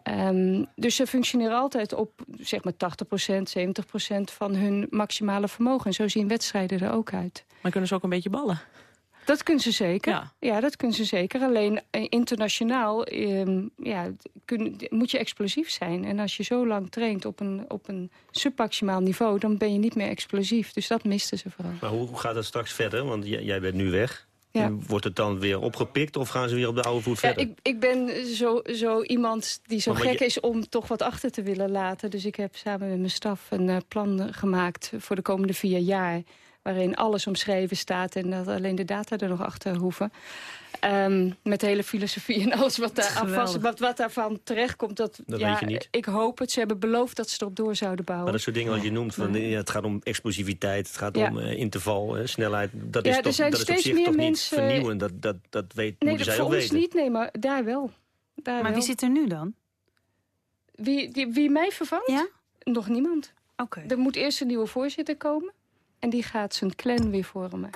Ehm, dus ze functioneren altijd op zeg maar 80%, 70% van hun maximale vermogen. En zo zien wedstrijden er ook uit. Maar kunnen ze ook een beetje ballen? Dat kunnen ze zeker. Ja, dat kunnen ze zeker. Alleen eh, internationaal ehm, ja, kun, moet je explosief zijn. En als je zo lang traint op een, op een submaximaal niveau... dan ben je niet meer explosief. Dus dat misten ze vooral. Maar hoe gaat dat straks verder? Want jij, bent nu weg. Ja. Wordt het dan weer opgepikt of gaan ze weer op de oude voet Ja, verder? ik, ik ben zo, zo iemand die zo Maar- maar gek je- is om toch wat achter te willen laten. Dus ik heb samen met mijn staf een eh, plan gemaakt voor de komende vier jaar. Waarin alles omschreven staat en dat alleen de data er nog achter hoeven. Ehm, met de hele filosofie en alles wat, daar aan vast, Geweldig. wat, wat daarvan terechtkomt. Dat, Dat ja, weet je niet. Ik hoop het. Ze hebben beloofd dat ze erop door zouden bouwen. Maar dat soort dingen wat je noemt, van, ja, het gaat om explosiviteit, het gaat Ja. om eh, interval, eh, snelheid. Dat Ja, is toch, zijn dat is op zich meer toch mensen- niet vernieuwend. Dat, dat, dat weet, nee, moeten dat zij voor ook ons weten. niet. Nee, maar daar wel. Daar Maar wel. wie zit er nu dan? Wie, die, wie mij vervangt? Ja? Nog niemand. Oké. Er moet eerst een nieuwe voorzitter komen. En die gaat zijn clan weer vormen.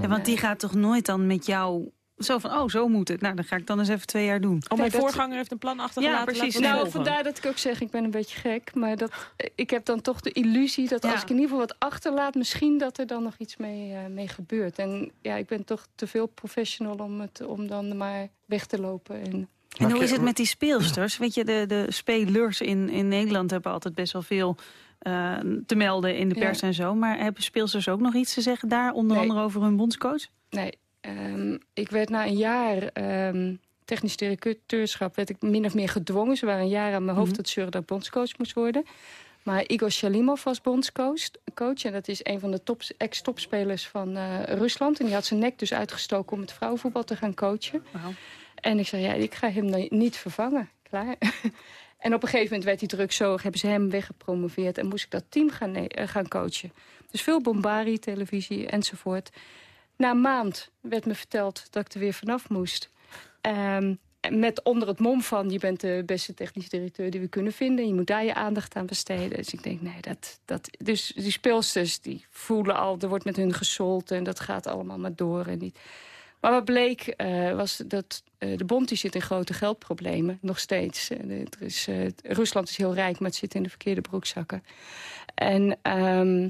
Ja, want die gaat toch nooit dan met jou zo van, oh, zo moet het. Nou, dan ga ik dan eens even twee jaar doen. Oh, mijn dat- voorganger heeft een plan achtergelaten. Ja, precies. Nou, volgen. vandaar dat ik ook zeg, ik ben een beetje gek. Maar dat, ik heb dan toch de illusie dat Ja. als ik in ieder geval wat achterlaat... misschien dat er dan nog iets mee, eh, mee gebeurt. En ja, ik ben toch te veel professional om, het, om dan maar weg te lopen. En, En hoe is het met die speelsters? Weet je, de, de spelers in, in Nederland hebben altijd best wel veel eh, te melden in de Ja. pers en zo. Maar hebben speelsters ook nog iets te zeggen daar, onder Nee. andere over hun bondscoach? Nee, ehm, ik werd na een jaar ehm, technisch directeurschap... werd ik min of meer gedwongen. Ze waren een jaar aan mijn hoofd dat zeuren dat bondscoach moest worden. Maar Igor Shalimov was bondscoach. Coach, en dat is een van de top- ex-topspelers van eh, Rusland. En die had zijn nek dus uitgestoken om het vrouwenvoetbal te gaan coachen. En ik zei, ja, ik ga hem niet vervangen. Klaar. En op een gegeven moment werd hij druk zo, hebben ze hem weggepromoveerd... en moest ik dat team gaan, eh, gaan coachen. Dus veel bombari, televisie enzovoort. Na een maand werd me verteld dat ik er weer vanaf moest. Ehm, met onder het mom van, je bent de beste technisch directeur die we kunnen vinden. Je moet daar je aandacht aan besteden. Dus ik denk, nee, dat... dat dus die speelsters, die voelen al, er wordt met hun gesold... en dat gaat allemaal maar door. En niet. Maar wat bleek, eh, was dat eh, de bond die zit in grote geldproblemen. Nog steeds. Eh, is, Rusland is heel rijk, maar het zit in de verkeerde broekzakken. En... ehm,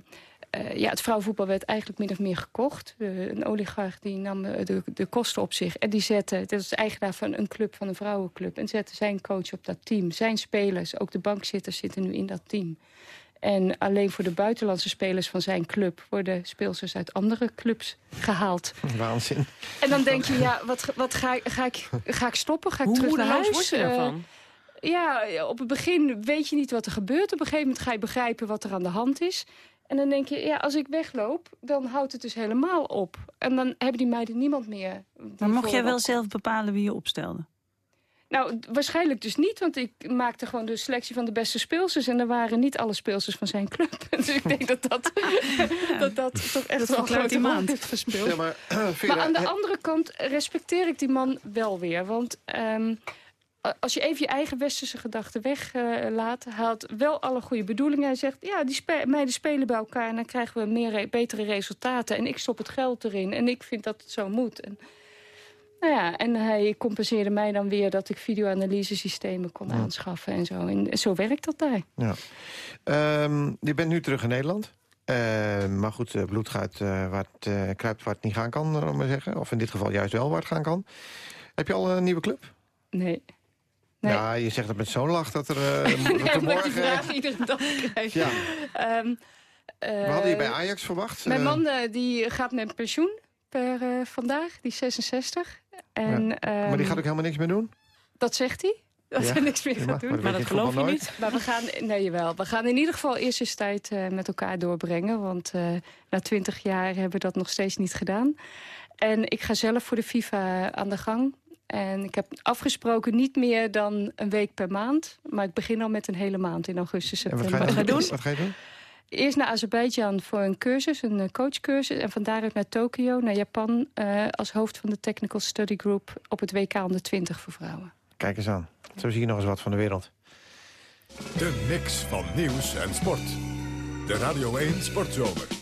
eh, ja, het vrouwenvoetbal werd eigenlijk min of meer gekocht. Een oligarch die nam de, de kosten op zich. En die zette, dat is eigenaar van een club, van een vrouwenclub... en zette zijn coach op dat team. Zijn spelers, ook de bankzitters, zitten nu in dat team. En alleen voor de buitenlandse spelers van zijn club... worden speelsters uit andere clubs gehaald. Waanzin. En dan denk je, ja, wat, wat ga, ik, ga, ik, ga ik stoppen? Ga ik Hoe terug naar huis? word je Eh, daarvan? ja, op het begin weet je niet wat er gebeurt. Op een gegeven moment ga je begrijpen wat er aan de hand is. En dan denk je, ja, als ik wegloop, dan houdt het dus helemaal op. En dan hebben die meiden niemand meer. Maar mocht jij wel zelf bepalen wie je opstelde? Nou, waarschijnlijk dus niet, want ik maakte gewoon de selectie van de beste speelsters... en er waren niet alle speelsters van zijn club. dus ik denk dat dat, dat, dat toch echt Dat wel grote maand. heeft gespeeld. Ja, maar, Vera, Maar aan de andere kant respecteer ik die man wel weer. Want ehm, als je even je eigen westerse gedachten weglaat... hij had wel alle goede bedoelingen. Hij zegt, ja, die spe meiden spelen bij elkaar... en dan krijgen we meer re- betere resultaten. En ik stop het geld erin. En ik vind dat het zo moet. En, nou ja, en hij compenseerde mij dan weer... dat ik videoanalysesystemen kon aanschaffen en zo. En zo werkt dat daar. Ja. Ehm, je bent nu terug in Nederland. Ehm, maar goed, eh, bloed gaat, eh, waar het, eh, kruipt waar het niet gaan kan, om maar zeggen. Of in dit geval juist wel waar het gaan kan. Heb je al een nieuwe club? Nee. Nee. Ja, je zegt het met zo'n lach dat er dat er Ja, omdat ik die morgen... vraag iedere dag krijg. Ja. Ehm, We hadden je bij Ajax verwacht. Mijn man die gaat met pensioen per vandaag. Die is 66. En, ja. maar die ehm, gaat ook helemaal niks meer doen? Dat zegt hij. Dat Ja, hij niks meer gaat doen. maar dat weet je nooit. Maar we gaan, nee, jawel. We gaan in ieder geval eerst eens tijd eh, met elkaar doorbrengen. Want eh, na twintig jaar hebben we dat nog steeds niet gedaan. En ik ga zelf voor de FIFA aan de gang. En ik heb afgesproken niet meer dan een week per maand. Maar ik begin al met een hele maand in augustus, En wat september. ga je, Wat doen? doen? Wat ga je doen? Eerst naar Azerbeidzjan voor een cursus, een eh, coachcursus. En van daaruit naar Tokio, naar Japan... eh, als hoofd van de Technical Study Group op het WK onder 20 voor vrouwen. Kijk eens aan. Zo zie je nog eens wat van de wereld. De mix van nieuws en sport. De Radio 1 Sportzomer.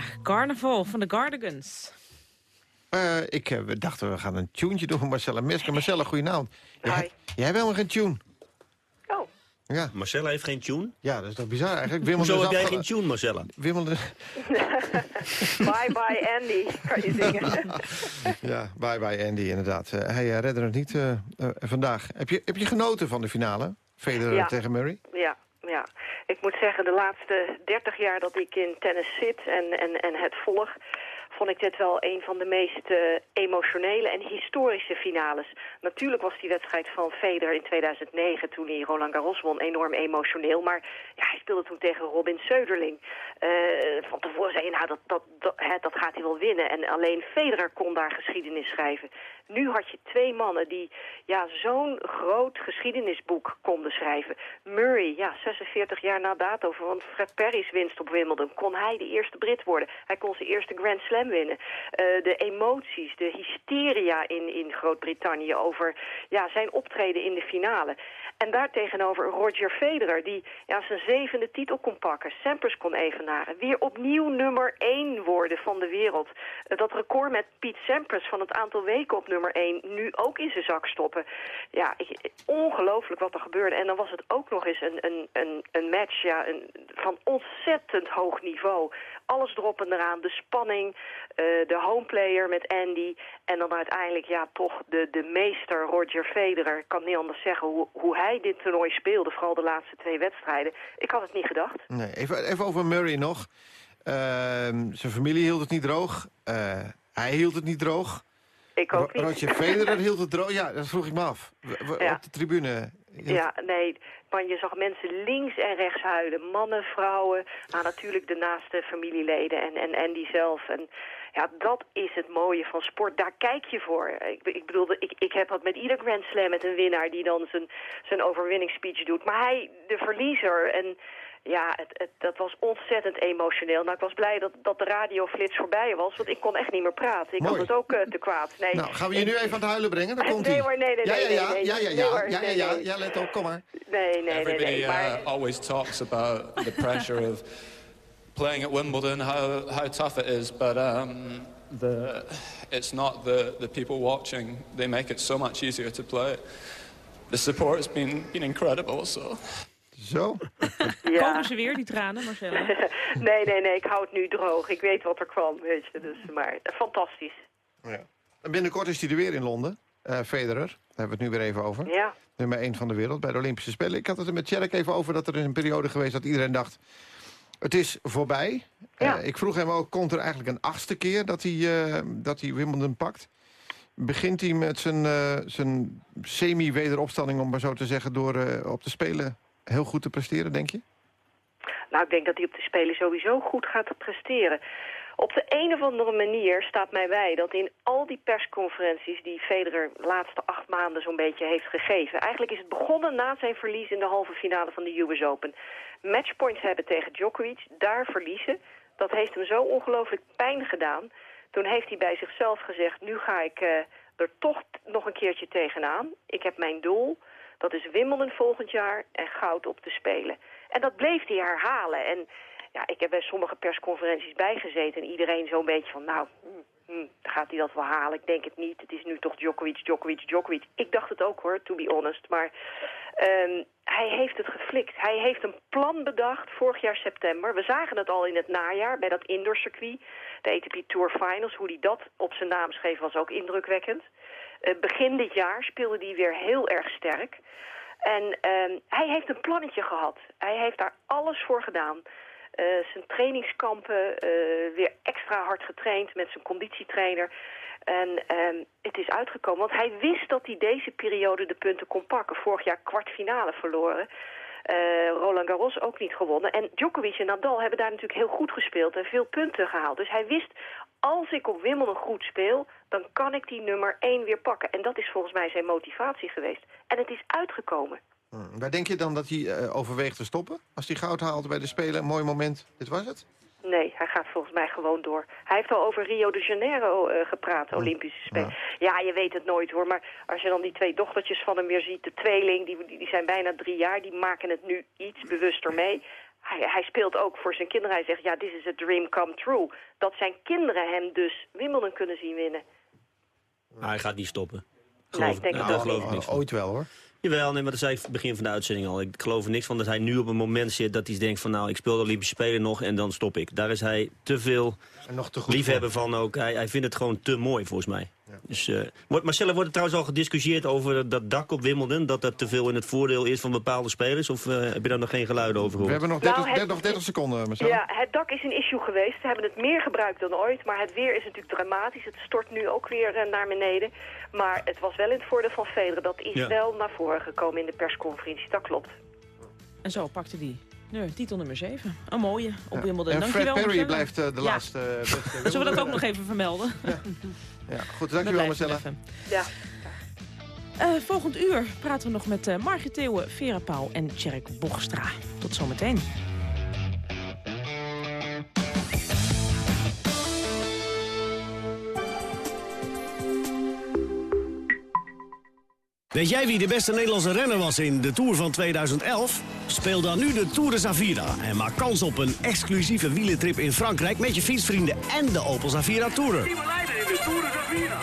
Ja, carnaval van de Cardigans. Eh, ik eh, we dachten, we gaan een tuentje doen van Marcella Mesker. Marcella, goedenavond. Jij, jij hebt helemaal geen tune. Oh. Ja. Marcella heeft geen tune? Ja, dat is toch bizar eigenlijk. Hoezo is heb jij geen tune, Marcella? Bye bye Andy, kan je zingen. ja, bye bye Andy, inderdaad. Eh, hij redde het niet vandaag. Heb je, heb je genoten van de finale? Federer Ja. tegen Murray? Ja. Ik moet zeggen, de laatste 30 jaar dat ik in tennis zit en, en, en het volg... vond ik dit wel een van de meest eh, emotionele en historische finales. Natuurlijk was die wedstrijd van Federer in 2009, toen hij Roland Garros won, enorm emotioneel. Maar ja, hij speelde toen tegen Robin Söderling. Eh, van tevoren zei je, nou, dat, dat, dat, hè, dat gaat hij wel winnen. En alleen Federer kon daar geschiedenis schrijven. Nu had je twee mannen die ja, zo'n groot geschiedenisboek konden schrijven. Murray, ja, 46 jaar na dato van Fred Perry's winst op Wimbledon... kon hij de eerste Brit worden. Hij kon zijn eerste Grand Slam winnen. Eh, de emoties, de hysteria in, in Groot-Brittannië over ja, zijn optreden in de finale. En daartegenover Roger Federer, die ja, zijn zevende titel kon pakken. Sampras kon evenaren. Weer opnieuw nummer 1 worden van de wereld. Eh, dat record met Piet Sampras van het aantal weken op nummer 1 nu ook in zijn zak stoppen. Ja, ongelooflijk wat er gebeurde. En dan was het ook nog eens een, een, een, match ja, van ontzettend hoog niveau. Alles erop en eraan. De spanning, eh, de homeplayer met Andy. En dan uiteindelijk ja, toch de, de meester Roger Federer. Ik kan niet anders zeggen hoe, hoe hij dit toernooi speelde. Vooral de laatste twee wedstrijden. Ik had het niet gedacht. Nee, even, even over Murray nog. Ehm, zijn familie hield het niet droog. Eh, hij hield het niet droog. Ik ook niet. Roger Federer hield het droog. Ja, dat vroeg ik me af. Ja. Op de tribune. Ja, nee, maar je zag mensen links en rechts huilen. Mannen, vrouwen, nou, natuurlijk de naaste familieleden en, en Andy zelf. En ja, dat is het mooie van sport. Daar kijk je voor. Ik, ik bedoel, ik, ik heb dat met ieder Grand Slam met een winnaar die dan zijn, zijn overwinningsspeech doet. Maar hij, de verliezer en... Ja, het, het, dat was ontzettend emotioneel. Nou, ik was blij dat, dat de radioflits voorbij was, want ik kon echt niet meer praten. Ik Mooi. had het ook eh, te kwaad. Nee, Nou, gaan we je nu even aan het huilen brengen? Dan komt Nee hij. hoor, nee, nee, ja, nee, ja, ja, nee, ja, ja, nee, ja, ja, ja, nee, ja, nee. ja, let op, kom maar. Nee, nee, nee, Everybody nee. Maar uh, always talks about the pressure of playing at Wimbledon, how how tough it is, but um, the it's not the the people watching. They make it so much easier to play. The support has been been incredible. So. Zo. Komen ze weer, die tranen, Marcella? nee, nee, nee, ik hou het nu droog. Ik weet wat er kwam, weet je. Dus, maar eh, fantastisch. Ja. En Binnenkort is hij er weer in Londen. eh Federer, daar hebben we het nu weer even over. Ja. Nummer 1 van de wereld bij de Olympische Spelen. Ik had het er met Tjerk even over dat er is een periode geweest dat iedereen dacht... het is voorbij. Ja. Eh, ik vroeg hem ook, komt er eigenlijk een achtste keer dat hij, eh, dat hij Wimbledon pakt? Begint hij met zijn, eh, zijn semi-wederopstanding, om maar zo te zeggen... door eh, op te spelen heel goed te presteren, denk je? Nou, ik denk dat hij op de Spelen sowieso goed gaat presteren. Op de een of andere manier staat mij bij dat in al die persconferenties... die Federer de laatste acht maanden zo'n beetje heeft gegeven... eigenlijk is het begonnen na zijn verlies in de halve finale van de US Open. Matchpoints hebben tegen Djokovic, daar verliezen. Dat heeft hem zo ongelooflijk pijn gedaan. Toen heeft hij bij zichzelf gezegd... nu ga ik eh, er toch nog een keertje tegenaan. Ik heb mijn doel... Dat is Wimbledon volgend jaar en goud op te spelen. En dat bleef hij herhalen. En ja, ik heb bij sommige persconferenties bijgezeten... en iedereen zo'n beetje van, nou, hm, hm, gaat hij dat wel halen? Ik denk het niet. Het is nu toch Djokovic, Djokovic, Djokovic. Ik dacht het ook hoor, to be honest. Maar ehm, hij heeft het geflikt. Hij heeft een plan bedacht vorig jaar september. We zagen het al in het najaar bij dat indoorcircuit. De ATP Tour Finals, hoe hij dat op zijn naam schreef was ook indrukwekkend. Eh, begin dit jaar speelde hij weer heel erg sterk. En ehm, hij heeft een plannetje gehad. Hij heeft daar alles voor gedaan. Eh, zijn trainingskampen eh, weer extra hard getraind met zijn conditietrainer. En ehm, het is uitgekomen, want hij wist dat hij deze periode de punten kon pakken. Vorig jaar kwartfinale verloren. Roland Garros ook niet gewonnen. En Djokovic en Nadal hebben daar natuurlijk heel goed gespeeld en veel punten gehaald. Dus hij wist, als ik op Wimbledon goed speel, dan kan ik die nummer 1 weer pakken. En dat is volgens mij zijn motivatie geweest. En het is uitgekomen. Hm. Waar denk je dan dat hij eh, overweegt te stoppen? Als hij goud haalt bij de Spelen, mooi moment. Dit was het? Nee, hij gaat volgens mij gewoon door. Hij heeft al over Rio de Janeiro eh, gepraat, Olympische Spelen. Ja. je weet het nooit hoor, maar als je dan die twee dochtertjes van hem weer ziet... de tweeling, die die zijn bijna drie jaar, die maken het nu iets bewuster mee. Hij, hij speelt ook voor zijn kinderen. Hij zegt, ja, this is a dream come true. Dat zijn kinderen hem dus Wimbledon kunnen zien winnen. Maar hij gaat niet stoppen. Nee, ik denk daar het ook geloof niet. ik niks van. Ooit wel, hoor. Jawel, nee, maar dat zei ik het begin van de uitzending al. Ik geloof er niks van dat hij nu op een moment zit dat hij denkt van... nou, ik speel de Olympische Spelen nog en dan stop ik. Daar is hij te veel En nog te goed liefhebber van ook. Hij, hij vindt het gewoon te mooi, volgens mij. Dus, eh, wordt, Marcella, wordt er trouwens al gediscussieerd over dat dak op Wimbledon? Dat dat te veel in het voordeel is van bepaalde spelers? Of eh, heb je daar nog geen geluiden over We gehoord? hebben nog Nou, 30, het- 30, 30 seconden, Marcel. Ja, het dak is een issue geweest. Ze hebben het meer gebruikt dan ooit. Maar het weer is natuurlijk dramatisch. Het stort nu ook weer eh, naar beneden. Maar het was wel in het voordeel van Federer. Dat is Ja. wel naar voren gekomen in de persconferentie. Dat klopt. En zo pakte die nee, titel nummer 7. Een mooie op Wimbledon. En Fred Dankjewel, Perry Marcella. blijft eh, de Ja. laatste beste Zullen we dat ook nog even vermelden? Ja, goed, dankjewel Marcella. Ja. Eh, volgend uur praten we nog met eh Margit Theeuwen, Vera Pauw en Tjerk Bogstra. Tot zometeen. Weet jij wie de beste Nederlandse renner was in de Tour van 2011? Speel dan nu de Tour de Zavira en maak kans op een exclusieve wielentrip in Frankrijk... met je fietsvrienden en de Opel Zavira Tourer.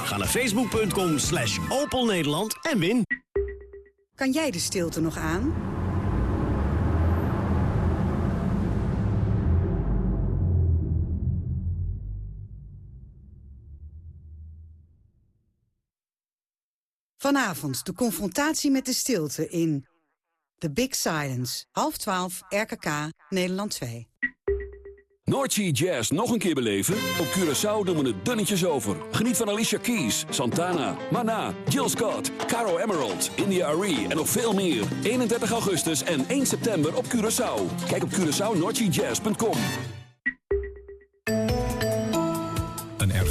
Ga naar facebook.com slash Opel Nederland en win. Kan jij de stilte nog aan? Vanavond de confrontatie met de stilte in The Big Silence. Half twaalf, RKK, Nederland 2. Noordsea Jazz nog een keer beleven? Op Curaçao doen we het dunnetjes over. Geniet van Alicia Keys, Santana, Mana, Jill Scott, Caro Emerald, India Arie en nog veel meer. 31 augustus en 1 september op Curaçao. Kijk op CuraçaoNoordseaJazz.com.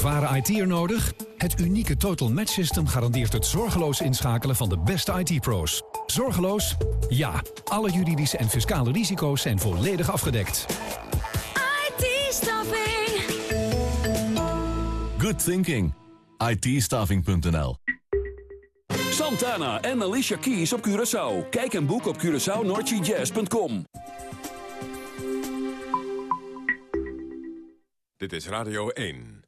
ervaren IT'er nodig? Het unieke Total Match System garandeert het zorgeloos inschakelen van de beste IT-pro's. Zorgeloos? Ja. Alle juridische en fiscale risico's zijn volledig afgedekt. IT-staffing. Good thinking. itstaffing.nl Santana en Alicia Keys op Curaçao. Kijk en boek op CuraçaoNoordseaJazz.com. Dit is Radio 1.